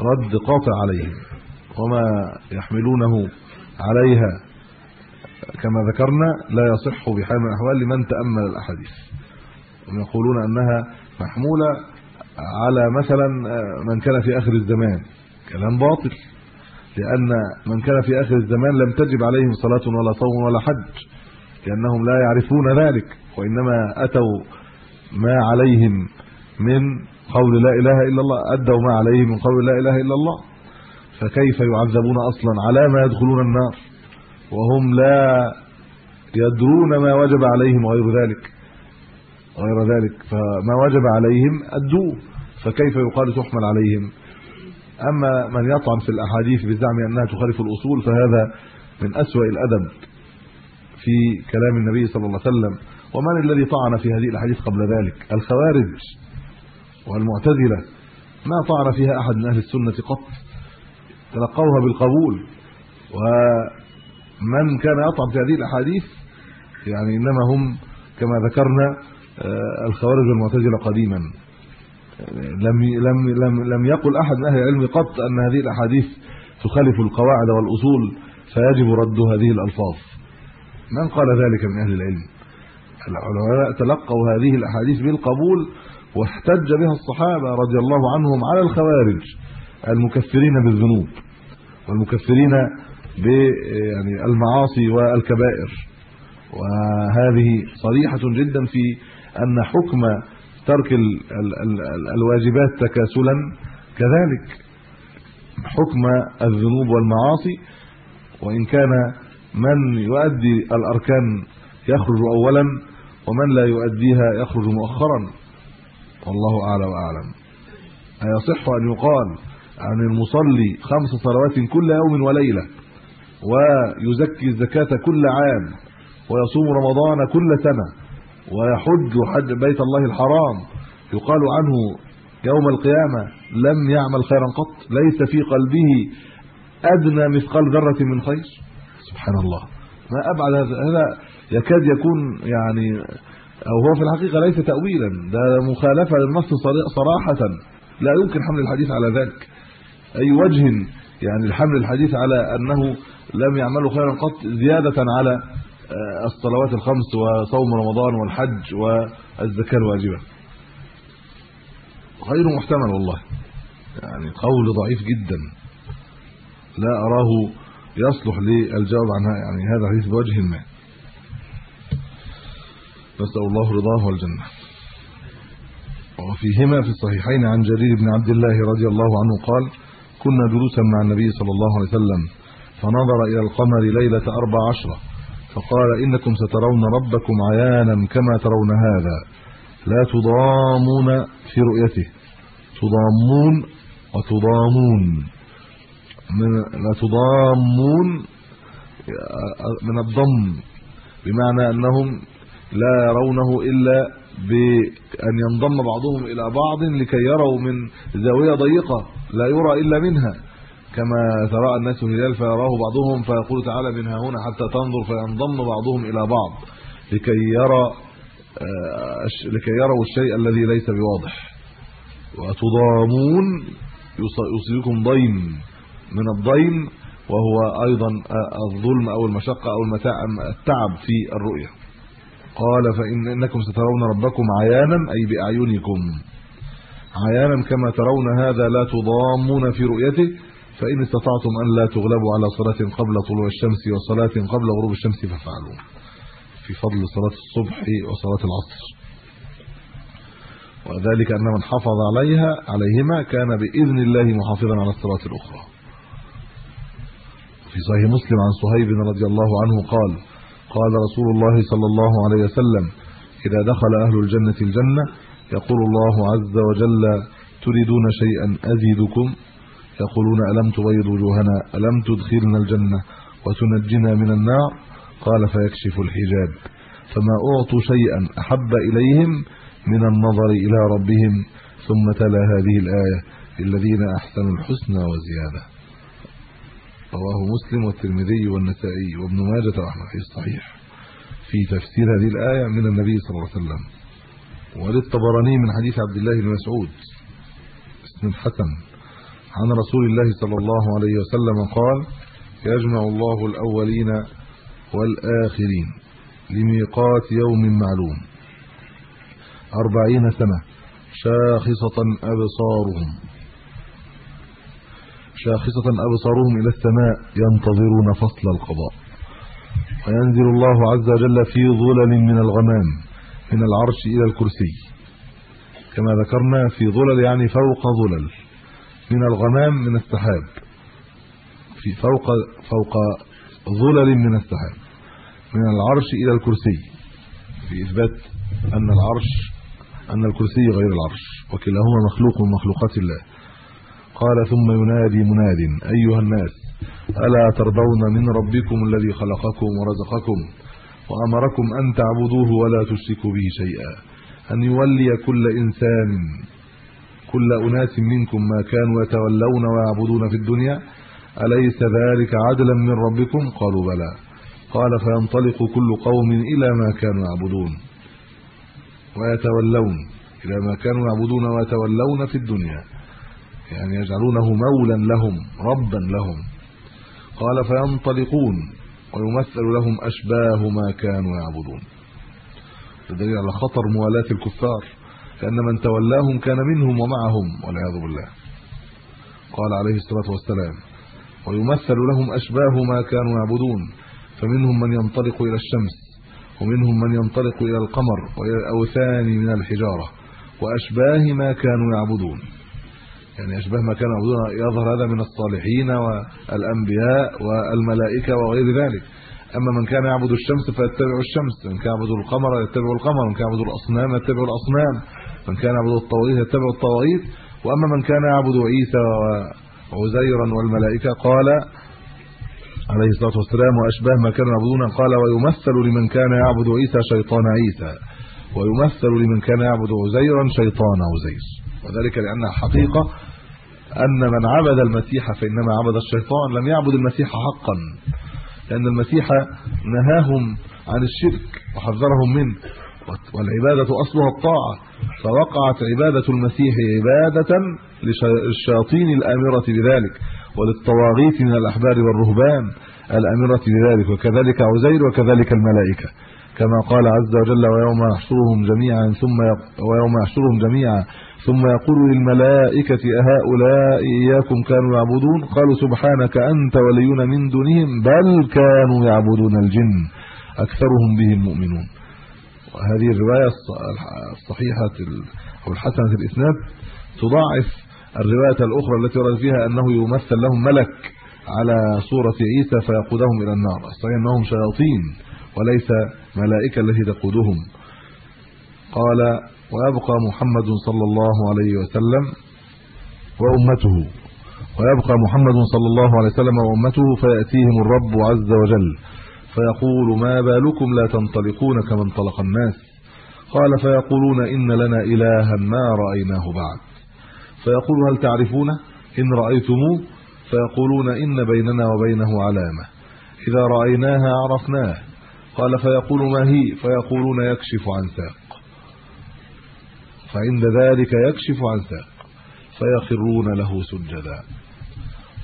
رد قاطع عليهم. وما يحملونه عليها. كما ذكرنا لا يصح بحال من الأحوال لمن تأمل الأحاديث. ويقولون أنها محمولة على مثلا من كان في آخر الزمان. كلام باطل. لأن من كان في آخر الزمان لم تجب عليهم صلاة ولا صوم ولا حج لأنهم لا يعرفون ذلك. وإنما أتوا ما عليهم من قول لا إله إلا الله أدوا ما عليهم من قول لا إله إلا الله. فكيف يعذبون أصلا على ما يدخلون النار؟ وهم لا يدرون ما وجب عليهم غير ذلك. غير ذلك. فما وجب عليهم ادوه فكيف يقال تحمل عليهم؟ أما من يطعن في الأحاديث بزعم أنها تخالف الأصول فهذا من أسوأ الأدب في كلام النبي صلى الله عليه وسلم. ومن الذي طعن في هذه الأحاديث قبل ذلك؟ الخوارج والمعتزلة. ما طعن فيها أحد من أهل السنة قط. تلقوها بالقبول. ومن كان يطعن في هذه الأحاديث يعني إنما هم كما ذكرنا آه، الخوارج والمعتزلة قديما. لم لم لم لم يقل أحد من أهل العلم قط أن هذه الأحاديث تخالف القواعد والأصول فيجب رد هذه الألفاظ. من قال ذلك من أهل العلم؟ العلماء تلقوا هذه الأحاديث بالقبول واحتج بها الصحابة رضي الله عنهم على الخوارج. المكفرين بالذنوب والمكفرين ب يعني المعاصي والكبائر. وهذه صريحة جدا في أن حكم ترك ال ال ال الواجبات تكاسلا كذلك حكم الذنوب والمعاصي. وإن كان من يؤدي الأركان يخرج اولا ومن لا يؤديها يخرج مؤخرا. والله أعلى وأعلم. أيصح أن يقال عن المصلي خمس صلوات كل يوم وليلة ويزكي الزكاة كل عام ويصوم رمضان كل سنة ويحج حج بيت الله الحرام. يقال عنه يوم القيامة لم يعمل خيرا قط ليس في قلبه أدنى مثقال ذرة من خير. سبحان الله. ما أبعد هذا يكاد يكون يعني أو هو في الحقيقة ليس تاويلا ده مخالفة للنص صراحة. لا يمكن حمل الحديث على ذلك. أي وجه يعني الحمل الحديث على أنه لم يعملوا خيرا قط زيادة على آه، الصلوات الخمس وصوم رمضان والحج والزكاة الواجبة. غير محتمل والله. يعني قول ضعيف جدا. لا أراه يصلح للجواب عنها يعني هذا حديث بوجه ما. نسأل الله رضاه والجنة. وفيهما في الصحيحين عن جرير بن عبد الله رضي الله عنه قال كنا جلوسا مع النبي صلى الله عليه وسلم فنظر إلى القمر ليلة 14 فقال إنكم سترون ربكم عيانا كما ترون هذا. لا تضامون في رؤيته. تضامون وتضامون. من لا تضامون من الضم بمعنى أنهم لا يرونه إلا بأن ينضم بعضهم إلى بعض لكي يروا من زاوية ضيقة. لا يرى إلا منها. كما ترى الناس الهلال فيراه بعضهم فيقول تعالى من ها هنا حتى تنظر فينضم بعضهم إلى بعض. لكي يرى آه، لكي يروا الشيء الذي ليس بواضح. وتضامون يصيبكم ضيم من الضيم وهو أيضا آه، الظلم أو المشقة أو المتاع التعب في الرؤية. قال فان إنكم سترون ربكم عيانا أي بأعينكم. عيانا كما ترون هذا لا تضامون في رؤيته فإن استطعتم أن لا تغلبوا على صلاة قبل طلوع الشمس وصلاة قبل غروب الشمس فافعلوا. في فضل صلاة الصبح وصلاة العصر. وذلك أن من حافظ عليها عليهما كان بإذن الله محافظا على الصلاة الأخرى. في صحيح مسلم عن صهيب رضي الله عنه قال قال رسول الله صلى الله عليه وسلم إذا دخل أهل الجنة الجنة يقول الله عز وجل تريدون شيئا أزيدكم؟ يقولون ألم تبيض وجوهنا؟ ألم تدخلنا الجنة وتنجنا من النار؟ قال فيكشف الحجاب. فما أعطوا شيئا أحب إليهم من النظر إلى ربهم. ثم تلا هذه الآية للذين أحسنوا الحسنى وزيادة. رواه مسلم والترمذي والنسائي وابن ماجه واحمد في الصحيح في تفسير هذه الآية من النبي صلى الله عليه وسلم. وللطبراني من حديث عبد الله بن مسعود اسم الحسن عن رسول الله صلى الله عليه وسلم قال يجمع الله الأولين والآخرين لميقات يوم معلوم. أربعين سنة شاخصة أبصارهم. شاخصة أبصارهم إلى السماء ينتظرون فصل القضاء. وينزل الله عز وجل في ظلل من الغمام. من العرش إلى الكرسي. كما ذكرنا في ظلل يعني فوق ظلل من الغمام من السحاب. في فوق فوق ظلل من السحاب. من العرش إلى الكرسي. في إثبات أن العرش أن الكرسي غير العرش وكلاهما مخلوق من مخلوقات الله. قال ثم ينادي مناد أيها الناس ألا ترضون من ربكم الذي خلقكم ورزقكم؟ وأمركم أن تعبدوه ولا تشركوا به شيئا. أن يولي كل إنسان كل أناس منكم ما كانوا يتولون ويعبدون في الدنيا. أليس ذلك عدلا من ربكم؟ قالوا بلى. قال فينطلق كل قوم إلى ما كانوا يعبدون ويتولون إلى ما كانوا يعبدون ويتولون في الدنيا. يعني يجعلونه مولا لهم ربا لهم. قال فينطلقون ويمثل لهم أشباه ما كانوا يعبدون. دليل على خطر موالاة الكفار لأن من تولاهم كان منهم ومعهم والعياذ بالله. قال عليه الصلاة والسلام ويمثل لهم أشباه ما كانوا يعبدون فمنهم من ينطلق إلى الشمس ومنهم من ينطلق إلى القمر وإلى الأوثان من الحجارة وأشباه ما كانوا يعبدون. يعني اشباه ما كانوا يعبدون يظهر هذا من الصالحين والأنبياء والملائكة وغير ذلك. أما من كان يعبد الشمس فيتبع الشمس من كان يعبد القمر يتبع القمر من كان يعبد الأصنام يتبع الأصنام من كان يعبد الطواغيت يتبع الطواغيت. وأما من كان يعبد عيسى وعزيرا والملائكة قال عليه الصلاة والسلام واشباه ما كانوا يعبدون قال ويمثل لمن كان يعبد عيسى شيطان عيسى ويمثل لمن كان يعبد عزيرا شيطان عزير وذلك لأن الحقيقة أن من عبد المسيح فإنما عبد الشيطان لم يعبد المسيح حقا لأن المسيح نهاهم عن الشرك وحذرهم منه والعبادة أصلها الطاعة فوقعت عبادة المسيح عبادة للشياطين الأمرة بذلك وللطواغيت من الأحبار والرهبان الأمرة بذلك وكذلك عزير وكذلك الملائكة. كما قال عز وجل ويوم يحشرهم جميعا ثم ويوم يحشرهم جميعا ثم يقول للملائكة أهؤلاء إياكم كانوا يعبدون؟ قالوا سبحانك أنت ولينا من دونهم بل كانوا يعبدون الجن. أكثرهم بهم مؤمنون. وهذه الرواية الصحيحة أو الحسنة الإسناد تضاعف الرواية الأخرى التي ورد فيها أنه يمثل لهم ملك على صورة عيسى فيقودهم إلى النار. الصحيح أنهم شياطين وليس ملائكة التي تقودهم. قال ويبقى محمد صلى الله عليه وسلم وأمته. ويبقى محمد صلى الله عليه وسلم وأمته فيأتيهم الرب عز وجل فيقول ما بالكم لا تنطلقون كما انطلق الناس؟ قال فيقولون إن لنا إلها ما رأيناه بعد. فيقول هل تعرفونه إن رايتموه فيقولون إن بيننا وبينه علامة. إذا رأيناها عرفناه. قال فيقول ما هي؟ فيقولون يكشف عن ساق فعند ذلك يكشف عن ساق فيخرون له سجدا.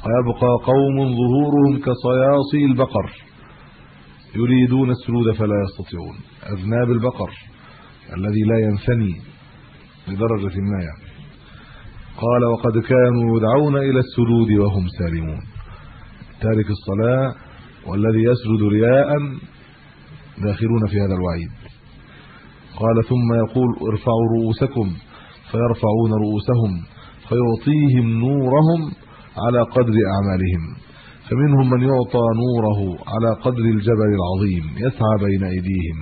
ويبقى قوم ظهورهم كصياصي البقر يريدون السجود فلا يستطيعون. أذناب البقر الذي لا ينثني لدرجه ما يعني. قال وقد كانوا يدعون إلى السجود وهم سالمون. تارك الصلاة والذي يسجد رياء داخلون في هذا الوعيد. قال ثم يقول ارفعوا رؤوسكم فيرفعون رؤوسهم فيعطيهم نورهم على قدر أعمالهم. فمنهم من يعطى نوره على قدر الجبل العظيم يسعى بين أيديهم.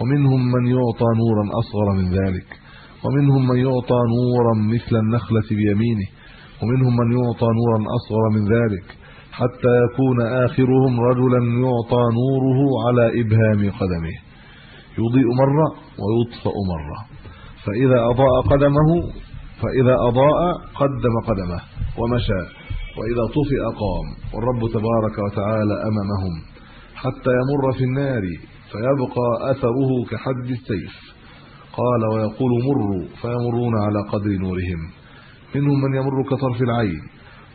ومنهم من يعطى نورا أصغر من ذلك. ومنهم من يعطى نورا مثل النخلة بيمينه. ومنهم من يعطى نورا أصغر من ذلك. حتى يكون آخرهم رجلا يعطى نوره على إبهام قدمه. يضيء مرة ويطفأ مرة. فإذا أضاء قدمه فإذا أضاء قدم قدمه ومشى. وإذا طفئ قام والرب تبارك وتعالى أمامهم. حتى يمر في النار فيبقى أثره كحد السيف. قال ويقول مروا فيمرون على قدر نورهم. منهم من يمر كطرف العين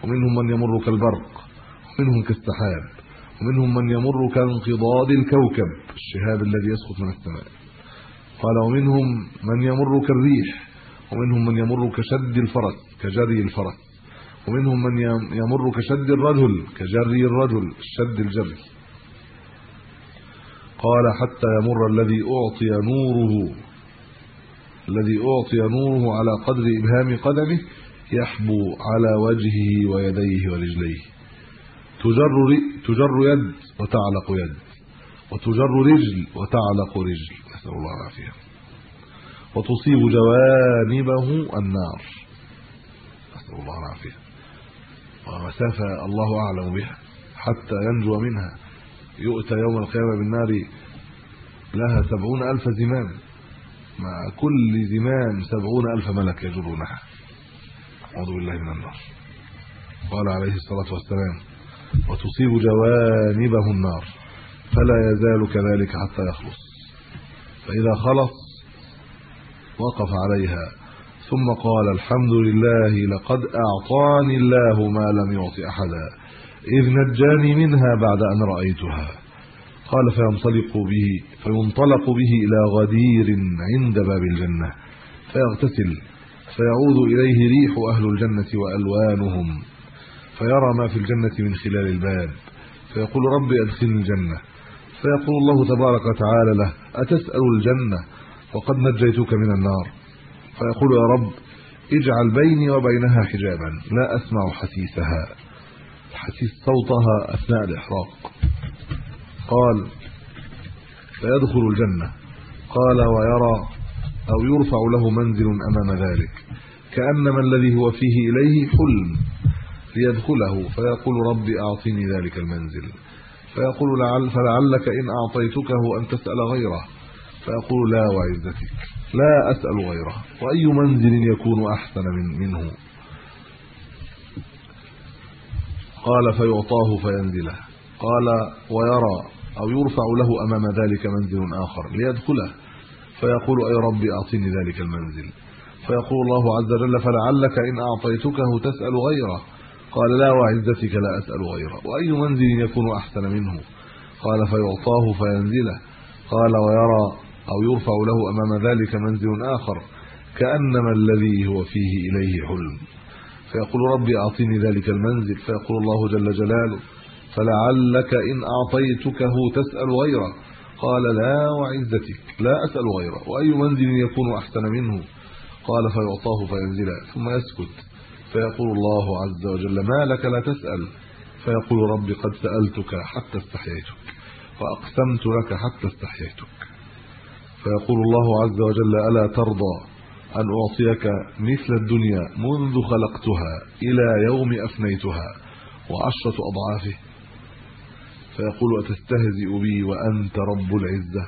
ومنهم من يمر كالبرق ومنهم كالسحاب. ومنهم من يمر كانقضاض الكوكب الشهاب الذي يسقط من السماء. قال ومنهم من يمر كالريح ومنهم من يمر كشد الفرس كجري الفرس. ومنهم من يمر كشد الرجل كجري الرجل شد الجري. قال حتى يمر الذي أعطي نوره الذي أعطي نوره على قدر إبهام قدمه يحبو على وجهه ويديه ورجليه. تجر تجر يد وتعلق يد وتجر رجل وتعلق رجل. نسأل الله العافية. وتصيب جوانبه النار. نسأل الله العافية. ومسافه الله أعلم بها. حتى ينجو منها. يؤتى يوم القيامة بالنار. لها سبعون ألف زمام. مع كل زمام سبعون ألف ملك يجرونها. أعوذ بالله من النار. قال عليه الصلاة والسلام وتصيب جوانبه النار فلا يزال كذلك حتى يخلص. فإذا خلص وقف عليها. ثم قال الحمد لله لقد أعطاني الله ما لم يعط أحدا إذ نجاني منها بعد أن رأيتها. قال فينطلق به فينطلق به إلى غدير عند باب الجنة فيغتسل فيعود إليه ريح أهل الجنة وألوانهم. فيرى ما في الجنة من خلال الباب. فيقول ربي أدخلني الجنة. فيقول الله تبارك وتعالى له أتسأل الجنة؟ وقد نجيتك من النار. فيقول يا رب اجعل بيني وبينها حجابا لا أسمع حسيسها. حسيس صوتها أثناء الإحراق. قال فيدخل الجنة. قال ويرى أو يرفع له منزل أمام ذلك. كأنما الذي هو فيه إليه حلم. ليدخله فيقول ربي أعطيني ذلك المنزل. فيقول لعل فلعلك إن أعطيتكه أن تسأل غيره. فيقول لا وعزتك لا أسأل غيره. وأي منزل يكون أحسن من منه؟ قال فيعطاه فينزله. قال ويرى أو يرفع له أمام ذلك منزل آخر ليدخله. فيقول أي ربي أعطني ذلك المنزل. فيقول الله عز وجل فلعلك إن أعطيتكه تسأل غيره. قال لا وعزتك لا أسأل غيره وأي منزل يكون أحسن منه؟ قال فيعطاه فينزله. قال ويرى أو يرفع له أمام ذلك منزل آخر كأنما الذي هو فيه إليه حلم. فيقول ربي اعطني ذلك المنزل. فيقول الله جل جلاله فلعلك إن أعطيتكه تسأل غيره. قال لا وعزتك لا أسأل غيره. وأي منزل يكون أحسن منه؟ قال فيعطاه فينزل ثم يسكت. فيقول الله عز وجل ما لك لا تسأل. فيقول ربي قد سألتك حتى استحييتك وأقسمت لك حتى استحييتك. فيقول الله عز وجل ألا ترضى أن أعطيك مثل الدنيا منذ خلقتها إلى يوم أفنيتها وعشرة أضعافه؟ فيقول أتستهزئ بي وأنت رب العزة.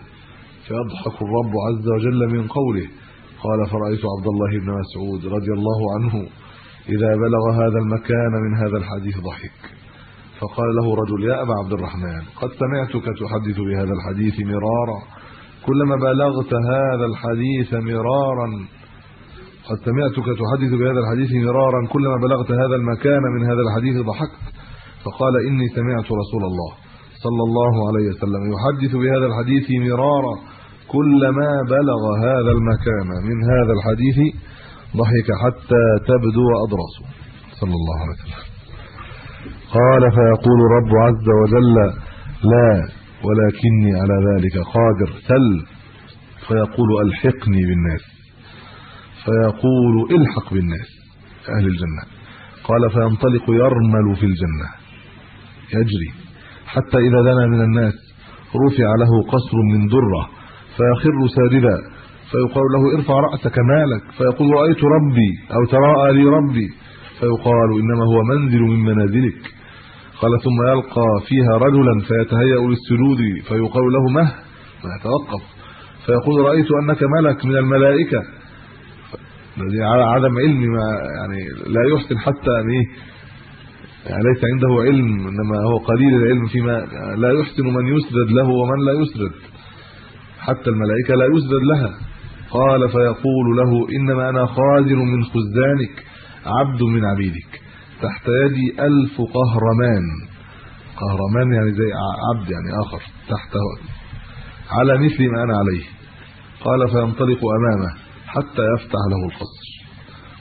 فيضحك الرب عز وجل من قوله قال فرأيت عبد الله بن مسعود رضي الله عنه إذا بلغ هذا المكان من هذا الحديث ضحك. فقال له رجل يا أبا عبد الرحمن قد سمعتك تحدث بهذا الحديث مرارا. كلما بلغت هذا الحديث مرارا قد سمعتك تحدث بهذا الحديث مرارا كلما بلغت هذا المكان من هذا الحديث ضحكت. فقال إني سمعت رسول الله صلى الله عليه وسلم يحدث بهذا الحديث مرارا كلما بلغ هذا المكان من هذا الحديث ضحك حتى تبدو اضرسه صلى الله عليه وسلم. قال فيقول رب عز وجل لا ولكني على ذلك قادر. سل. فيقول ألحقني بالناس. فيقول الحق بالناس أهل الجنة. قال فينطلق يرمل في الجنة. يجري. حتى إذا دنا من الناس رفع له قصر من درة فيخر ساجدا. فيقال له ارفع رأسك مالك فيقول رأيت ربي أو تراءى لي ربي فيقال إنما هو منزل من منازلك. قال ثم يلقى فيها رجلا فيتهيأ للسجود فيقال له مه فيتوقف. فيقول رأيت أنك ملك من الملائكة. الذي على عدم علم ما يعني لا يحسن حتى إيه يعني ليس عنده علم إنما هو قليل العلم فيما لا يحسن من يسجد له ومن لا يسجد. حتى الملائكة لا يسجد لها. قال فيقول له إنما أنا خازن من خزانك عبد من عبيدك. تحت يدي ألف قهرمان. قهرمان يعني زي عبد يعني آخر تحت على مثل ما أنا عليه. قال فينطلق أمامه حتى يفتح له القصر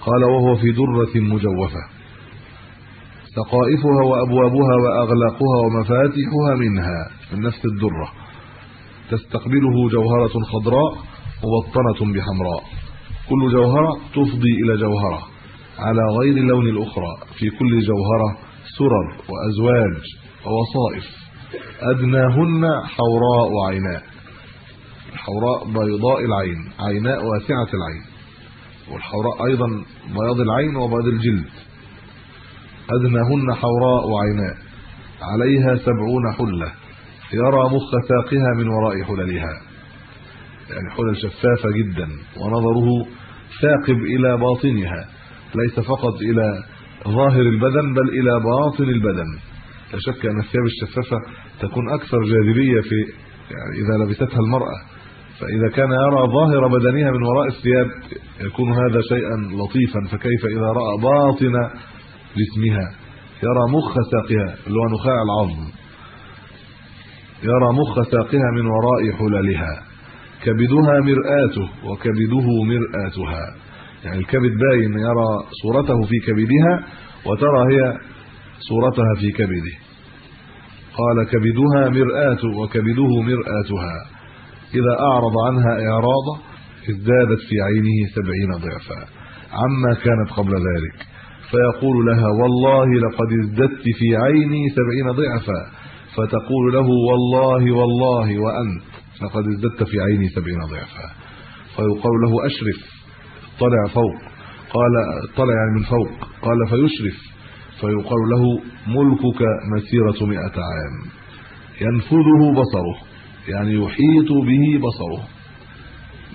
قال وهو في درة مجوفة. سقائفها وأبوابها وأغلاقها ومفاتيحها منها من نفس الدرة. تستقبله جوهرة خضراء. مبطنة بحمراء. كل جوهرة تفضي إلى جوهرة على غير اللون الأخرى في كل جوهرة سرر وأزواج ووصائف. أدناهن حوراء وعيناء. الحوراء بيضاء العين عيناء واسعة العين. والحوراء أيضا بياض العين وبياض الجلد. أدناهن حوراء وعيناء. عليها سبعون حلة. يرى مخ ساقها من وراء حللها. يعني حلل شفافة جدا ونظره ثاقب إلى باطنها ليس فقط إلى ظاهر البدن بل إلى باطن البدن. لا شك أن الثياب الشفافة تكون أكثر جاذبية في يعني إذا لبستها المرأة. فإذا كان يرى ظاهر بدنها من وراء الثياب يكون هذا شيئا لطيفا. فكيف إذا رأى باطن جسمها؟ يرى مخ ساقها اللي هو نخاع العظم. يرى مخ ساقها من وراء حللها. كبدها مرآته وكبده مرآتها. يعني الكبد باين يرى صورته في كبدها وترى هي صورتها في كبده. قال كبدها مرآة وكبده مرآتها. إذا أعرض عنها إعراضا ازدادت في عينه سبعين ضعفا. عما كانت قبل ذلك. فيقول لها والله لقد ازددت في عيني سبعين ضعفا. فتقول له والله والله وأنت. لقد ازددت في عيني سبعين ضعفا. فيقول له أشرف طلع فوق. قال طلع يعني من فوق. قال فيشرف. فيقال له ملكك مسيرة مئة عام. ينفذه بصره يعني يحيط به بصره.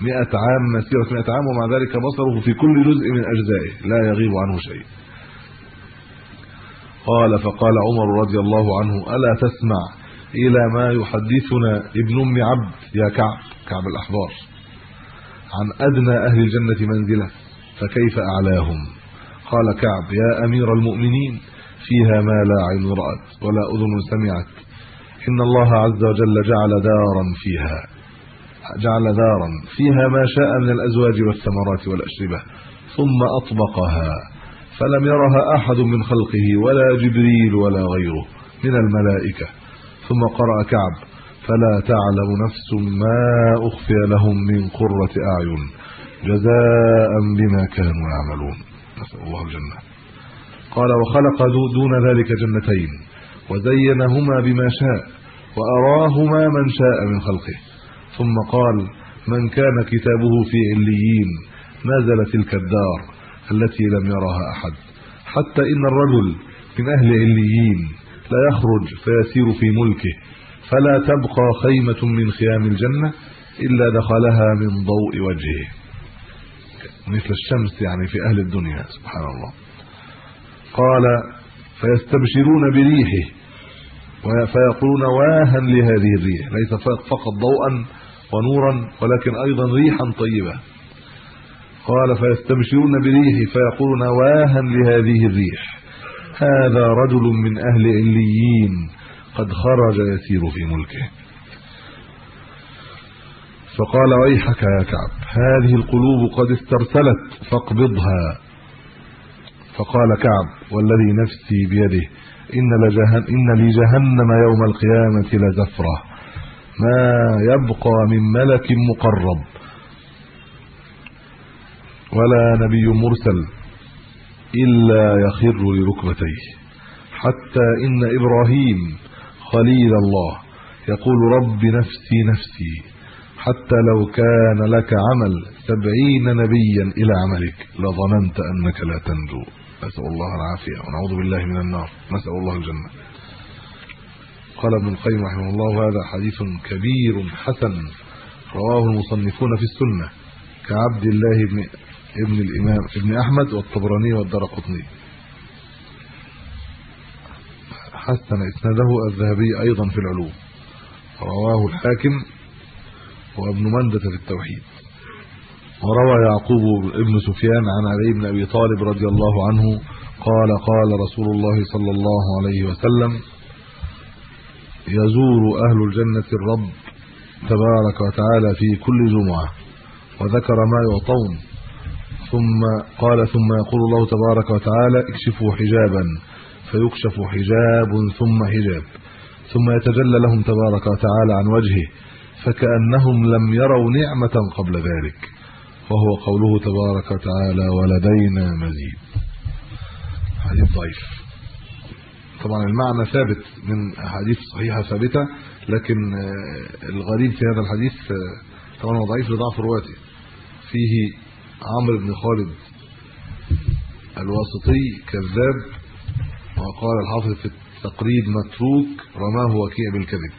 مئة عام مسيرة مئة عام ومع ذلك بصره في كل جزء من أجزائه لا يغيب عنه شيء. قال فقال عمر رضي الله عنه ألا تسمع؟ إلى ما يحدثنا ابن أم عبد. يا كعب كعب الأحبار. عن أدنى أهل الجنة منزلة فكيف أعلاهم؟ قال كعب يا أمير المؤمنين فيها ما لا عين رأت ولا أذن سمعت. إن الله عز وجل جعل دارا فيها جعل دارا فيها ما شاء من الأزواج والثمرات والأشربة ثم أطبقها فلم يرها أحد من خلقه ولا جبريل ولا غيره من الملائكة. ثم قرأ كعب فلا تعلم نفس ما أخفي لهم من قرة أعين جزاء بما كانوا يعملون. نسأل الله الجنة. قال وخلق دون ذلك جنتين وزينهما بما شاء وأراهما من شاء من خلقه. ثم قال من كان كتابه في عليين نزل تلك الدار التي لم يرها أحد. حتى إن الرجل من أهل عليين لا يخرج فيسير في ملكه. فلا تبقى خيمة من خيام الجنة إلا دخلها من ضوء وجهه. مثل الشمس يعني في أهل الدنيا سبحان الله. قال فيستبشرون بريحه فيقولون واها لهذه الريح. ليس فقط ضوءا ونورا ولكن أيضا ريحا طيبة. قال فيستبشرون بريحه فيقولون واها لهذه الريح. هذا رجل من أهل عليين قد خرج يسير في ملكه. فقال ويحك يا كعب هذه القلوب قد استرسلت فاقبضها. فقال كعب والذي نفسي بيده إن لجهن إن لجهنم يوم القيامة لزفرة. ما يبقى من ملك مقرب. ولا نبي مرسل. إلا يخر لركبتيه. حتى إن إبراهيم خليل الله يقول رب نفسي نفسي حتى لو كان لك عمل سبعين نبيا إلى عملك لظننت أنك لا تنجو نسال الله العافية ونعوذ بالله من النار. نسأل الله الجنة. قال ابن القيم رحمه الله هذا حديث كبير حسن رواه المصنفون في السنة كعبد الله بن ابن الإمام ابن أحمد والطبراني والدرقطني. حسن إسناده الذهبي أيضا في العلوم. رواه الحاكم وابن مندة في التوحيد. وروى يعقوب ابن سفيان عن علي بن أبي طالب رضي الله عنه قال قال رسول الله صلى الله عليه وسلم يزور أهل الجنة الرب تبارك وتعالى في كل جمعة وذكر ما يعطون ثم قال ثم يقول الله تبارك وتعالى اكشفوا حجابا فيكشف حجاب ثم حجاب ثم يتجلى لهم تبارك وتعالى عن وجهه فكأنهم لم يروا نعمة قبل ذلك وهو قوله تبارك وتعالى ولدينا مزيد. حديث ضعيف طبعا المعنى ثابت من أحاديث صحيحة ثابتة لكن الغريب في هذا الحديث طبعا هو ضعيف لضعف رواته. فيه عمرو بن خالد الواسطي كذاب وقال الحافظ في التقريب متروك رماه وكيع بالكذب.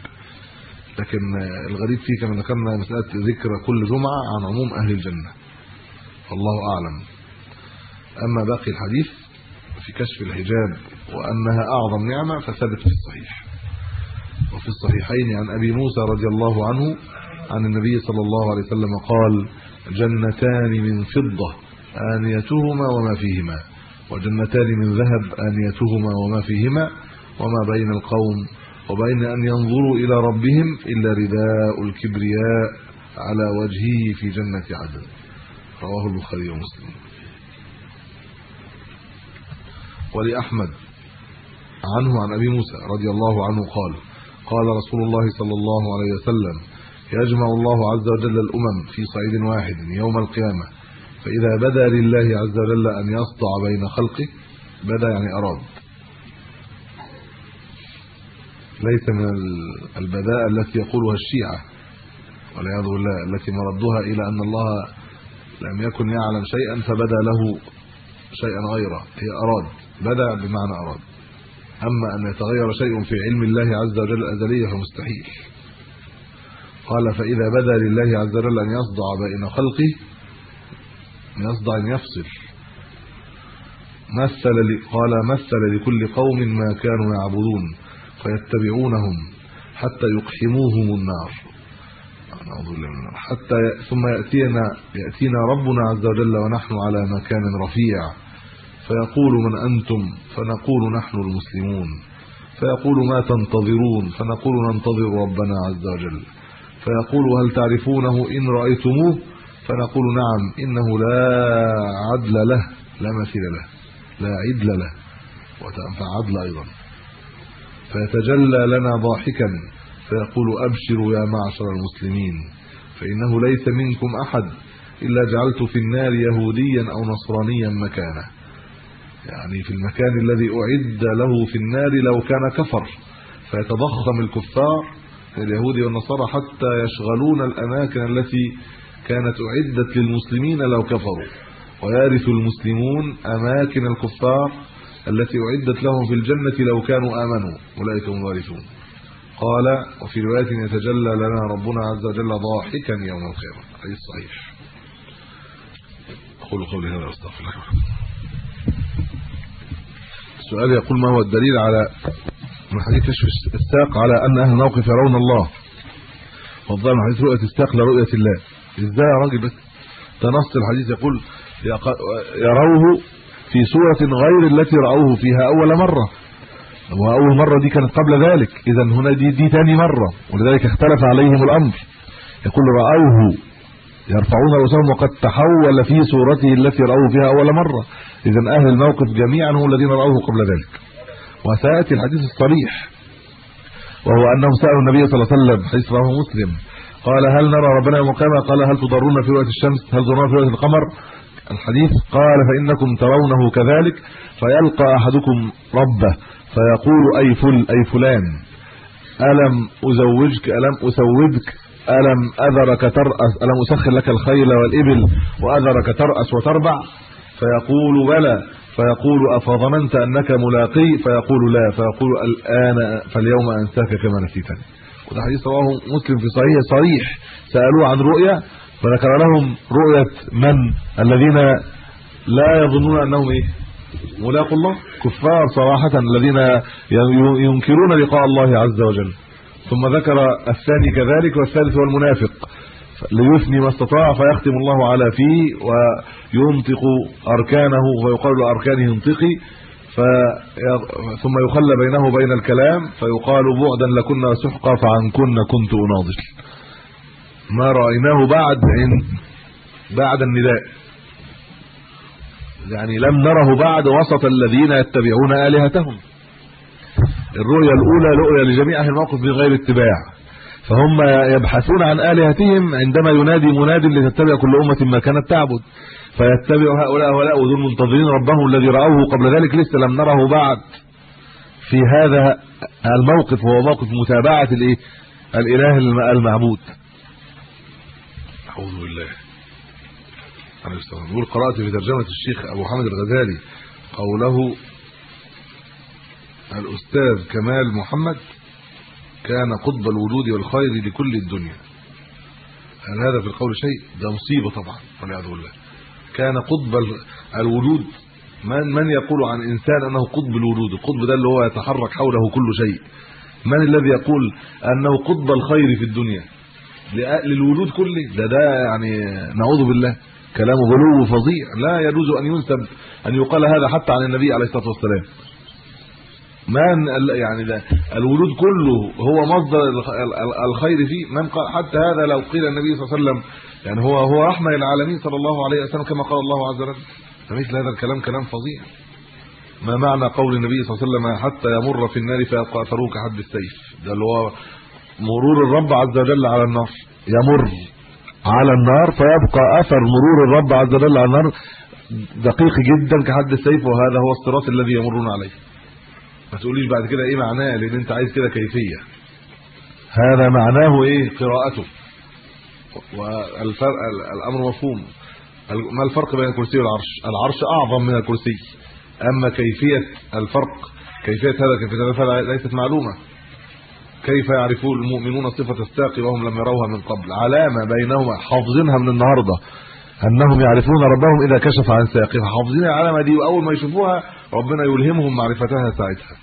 لكن الغريب فيه كما ذكرنا مسألة ذكر كل جمعة عن عموم أهل الجنة. والله أعلم. أما باقي الحديث في كشف الحجاب وأنها أعظم نعمة فثبت في الصحيح. وفي الصحيحين عن أبي موسى رضي الله عنه عن النبي صلى الله عليه وسلم قال جنتان من فضة آنيتهما وما فيهما. وجنتان من ذهب آنيتهما وما فيهما. وما بين القوم وبين أن ينظروا إلى ربهم إلا رداء الكبرياء على وجهه في جنة عدن. رواه البخاري ومسلم. ولأحمد عنه عن أبي موسى رضي الله عنه قال قال رسول الله صلى الله عليه وسلم يجمع الله عز وجل الأمم في صعيد واحد يوم القيامة فإذا بدا لله عز وجل أن يسطع بين خلقه بدا يعني أراد. ليس من البداء التي يقولها الشيعة والعياذ بالله التي مردها إلى أن الله لم يكن يعلم شيئا فبدا له شيئا غيره هي أراد. بدا بمعنى أراد. أما أن يتغير شيء في علم الله عز وجل الازلي فمستحيل. قال فإذا بدا لله عز وجل أن يصدع بين خلقه يصدع أن يفصل. مثل قال مثل لكل قوم ما كانوا يعبدون فيتبعونهم حتى يقحموهم النار. بالله من النار. حتى ثم يأتينا يأتينا ربنا عز وجل ونحن على مكان رفيع. فيقول من أنتم؟ فنقول نحن المسلمون. فيقول ما تنتظرون؟ فنقول ننتظر ربنا عز وجل. فيقول هل تعرفونه إن رأيتموه؟ فنقول نعم إنه لا عدل له لا مثيل له لا عدل له وتنفع عدل أيضا. فيتجلى لنا ضاحكا فيقول أبشروا يا معشر المسلمين فإنه ليس منكم أحد إلا جعلت في النار يهوديا أو نصرانيا مكانه. يعني في المكان الذي أعد له في النار لو كان كفر فيتضخم الكفار اليهود والنصارى حتى يشغلون الأماكن التي كانت أعدت للمسلمين لو كفروا. ويرث المسلمون أماكن الكفار التي أعدت لهم في الجنة لو كانوا آمنوا. أولئك هم الوارثون. قال وفي رواية يتجلى لنا ربنا عز وجل ضاحكا يوم القيامة. حديث صحيح. أقول قولي هذا واستغفر الله. السؤال يقول ما هو الدليل على من حديث كشف الساق على أن أهل الموقف يرون الله. والظاهر من حديث رؤية الساق لرؤيه الله. إزاي يا راجل بس ده نص الحديث يقول يروه في صوره غير التي رأوه فيها أول مرة. وأول مرة دي كانت قبل ذلك. اذا هنا دي دي ثاني مرة. ولذلك اختلف عليهم الأمر. يقول رأوه يرفعون رؤوسهم وقد تحول في صورته التي رأوه فيها أول مرة. اذا أهل الموقف جميعا هم الذين رأوه قبل ذلك. وسيأتي الحديث الصريح وهو انهم سالوا النبي صلى الله عليه وسلم حديث رواه مسلم قال هل نرى ربنا يوم القيامة؟ قال هل تضرون في رؤيه الشمس؟ هل تضرون في رؤيه القمر؟ الحديث قال فإنكم ترونه كذلك فيلقى أحدكم ربه فيقول أي فل أي فلان ألم أزوجك ألم أسودك ألم أذرك ترأس ألم أسخر لك الخيل والإبل وأذرك ترأس وتربع؟ فيقول بلى. فيقول أفظننت أنك ملاقي؟ فيقول لا. فيقول الآن فاليوم أنساك كما نسيتني وده حديث رواه مسلم في صحيح صريح. سألوه عن رؤيا فذكر لهم رؤية من؟ الذين لا يظنون أنهم إيه؟ ملاقوا الله؟ كفار صراحة الذين ينكرون لقاء الله عز وجل. ثم ذكر الثاني كذلك والثالث هو المنافق. ليثني ما استطاع فيختم الله على فيه وينطق أركانه ويقال لاركانه انطقي ثم يخلى بينه وبين الكلام فيقال بعدا لكنا سحقا فعنكن كنت أناضل. ما رأيناه بعد عند بعد النداء. يعني لم نره بعد وسط الذين يتبعون آلهتهم. الرؤيا الأولى رؤيا لجميع أهل الموقف بغير اتباع. فهم يبحثون عن آلهتهم عندما ينادي مناد لتتبع كل أمة ما كانت تعبد. فيتبع هؤلاء هؤلاء ودول منتظرين ربهم الذي رأوه قبل ذلك لسه لم نره بعد. في هذا الموقف وهو موقف متابعة الإيه؟ الإله المعبود. أعوذ بالله. أنا يقول قرأت في ترجمة الشيخ أبو حامد الغزالي قوله الأستاذ كمال محمد كان قطب الوجود والخير لكل الدنيا. هل هذا في القول شيء؟ ده مصيبة طبعا والعياذ بالله. كان قطب الوجود من من يقول عن إنسان أنه قطب الوجود؟ القطب ده اللي هو يتحرك حوله كل شيء. من الذي يقول أنه قطب الخير في الدنيا؟ للوجود كله؟ ده ده يعني نعوذ بالله. كلام غلو فظيع. لا يجوز أن ينسب أن يقال هذا حتى عن النبي عليه الصلاة والسلام. من يعني ده الوجود كله هو مصدر الخير فيه. من قال حتى هذا لو قيل النبي صلى الله عليه وسلم يعني هو هو رحمة للعالمين صلى الله عليه وسلم كما قال الله عز وجل. فمثل هذا الكلام كلام فظيع. ما معنى قول النبي صلى الله عليه وسلم حتى يمر في النار فيبقى اثره كحد السيف؟ ده اللي هو مرور الرب عز وجل على النار. يمر على النار فيبقى أثر مرور الرب عز وجل على النار دقيق جدا كحد السيف وهذا هو الصراط الذي يمرون عليه. ما تقوليش بعد كده إيه معناه لأن أنت عايز كده كيفية. هذا معناه إيه؟ قراءته. والفرق الأمر مفهوم. ما الفرق بين الكرسي والعرش؟ العرش أعظم من الكرسي. أما كيفية الفرق كيفية هذا كيفية هذا ليست معلومة. كيف يعرفون المؤمنون صفة الساق وهم لم يروها من قبل؟ علامة بينهما حافظينها من النهارده أنهم يعرفون ربهم إذا كشف عن ساقه. حافظين العلامة دي وأول ما يشوفوها ربنا يلهمهم معرفتها ساعتها.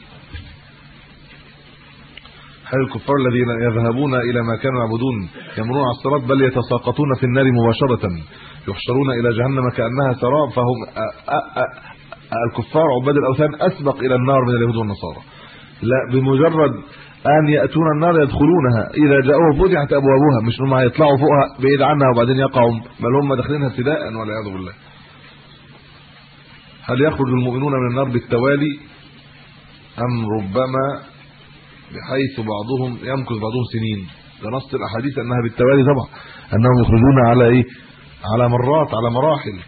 هل الكفار الذين يذهبون إلى ما كانوا يعبدون يمرون على الصراط بل يتساقطون في النار مباشرة. يحشرون إلى جهنم كأنها سراب. فهم الكفار عباد الأوثان أسبق إلى النار من اليهود والنصارى. لا بمجرد أن يأتون النار يدخلونها. إذا جاءوها فتحت أبوابها مش هم هيطلعوا فوقها بعيد عنها وبعدين يقعوا. بل هم داخلينها ابتداء والعياذ بالله. هل يخرج المؤمنون من النار بالتوالي أم ربما بحيث بعضهم يمكث بعضهم سنين؟ ده نص الأحاديث أنها بالتوالي طبعا أنهم يخرجون على إيه؟ على مرات على مراحل.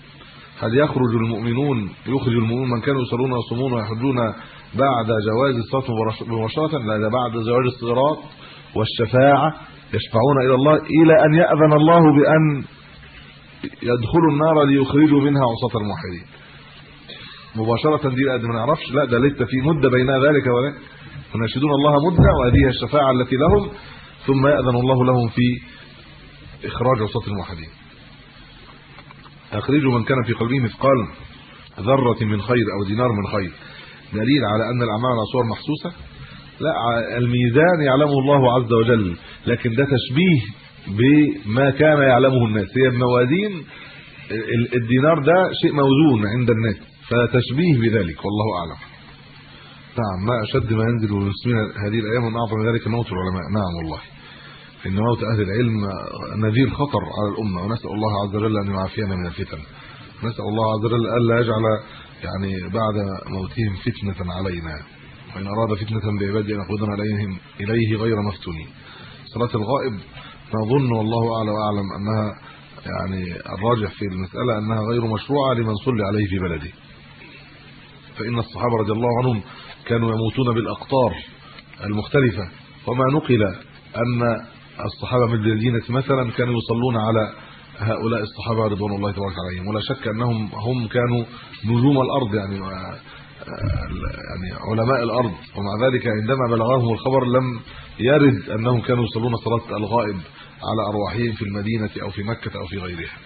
هل يخرج المؤمنون يخرج المؤمنون من كانوا يصلون ويصومون ويحجون بعد جواز الصلاة مباشرة؟ لا ده بعد زواج الصراط والشفاعة يشفعون إلى الله إلى أن يأذن الله بأن يدخلوا النار ليخرجوا منها عصاة الموحدين. مباشرة دي قد ما نعرفش لا ده لسه في مدة بين ذلك ولا يناشدون الله مدة وهذه الشفاعة التي لهم. ثم يأذن الله لهم في إخراج عصاة الموحدين. أخرجوا من كان في قلبه مثقال ذرة من خير أو دينار من خير. دليل على أن الأعمال على صور محسوسة؟ لا الميزان يعلمه الله عز وجل لكن ده تشبيه بما كان يعلمه الناس. هي الموازين الدينار ده شيء موزون عند الناس. فتشبيه بذلك والله أعلم. نعم ما أشد ما ينزل المسلمين هذه الأيام من أعظم ذلك موت العلماء. نعم والله. إن موت أهل العلم نذير خطر على الأمة ونسأل الله عز وجل أن يعافينا من الفتن. نسأل الله عز وجل الا يجعل يعني بعد موتهم فتنة علينا. وإن أراد فتنة بعباده ان يقودنا اليهم إليه غير مفتونين صلاة الغائب نظن والله أعلى وأعلم أنها يعني الراجح في المسألة أنها غير مشروعة لمن صلي عليه في بلده. فإن الصحابة رضي الله عنهم كانوا يموتون بالأقطار المختلفة. وما نقل أن الصحابة من المدينة مثلا كانوا يصلون على هؤلاء الصحابة رضوان الله تبارك عليهم. ولا شك أنهم هم كانوا نجوم الأرض يعني يعني علماء الأرض. ومع ذلك عندما بلغهم الخبر لم يرد أنهم كانوا يصلون صلاة الغائب على أرواحهم في المدينة أو في مكة أو في غيرها.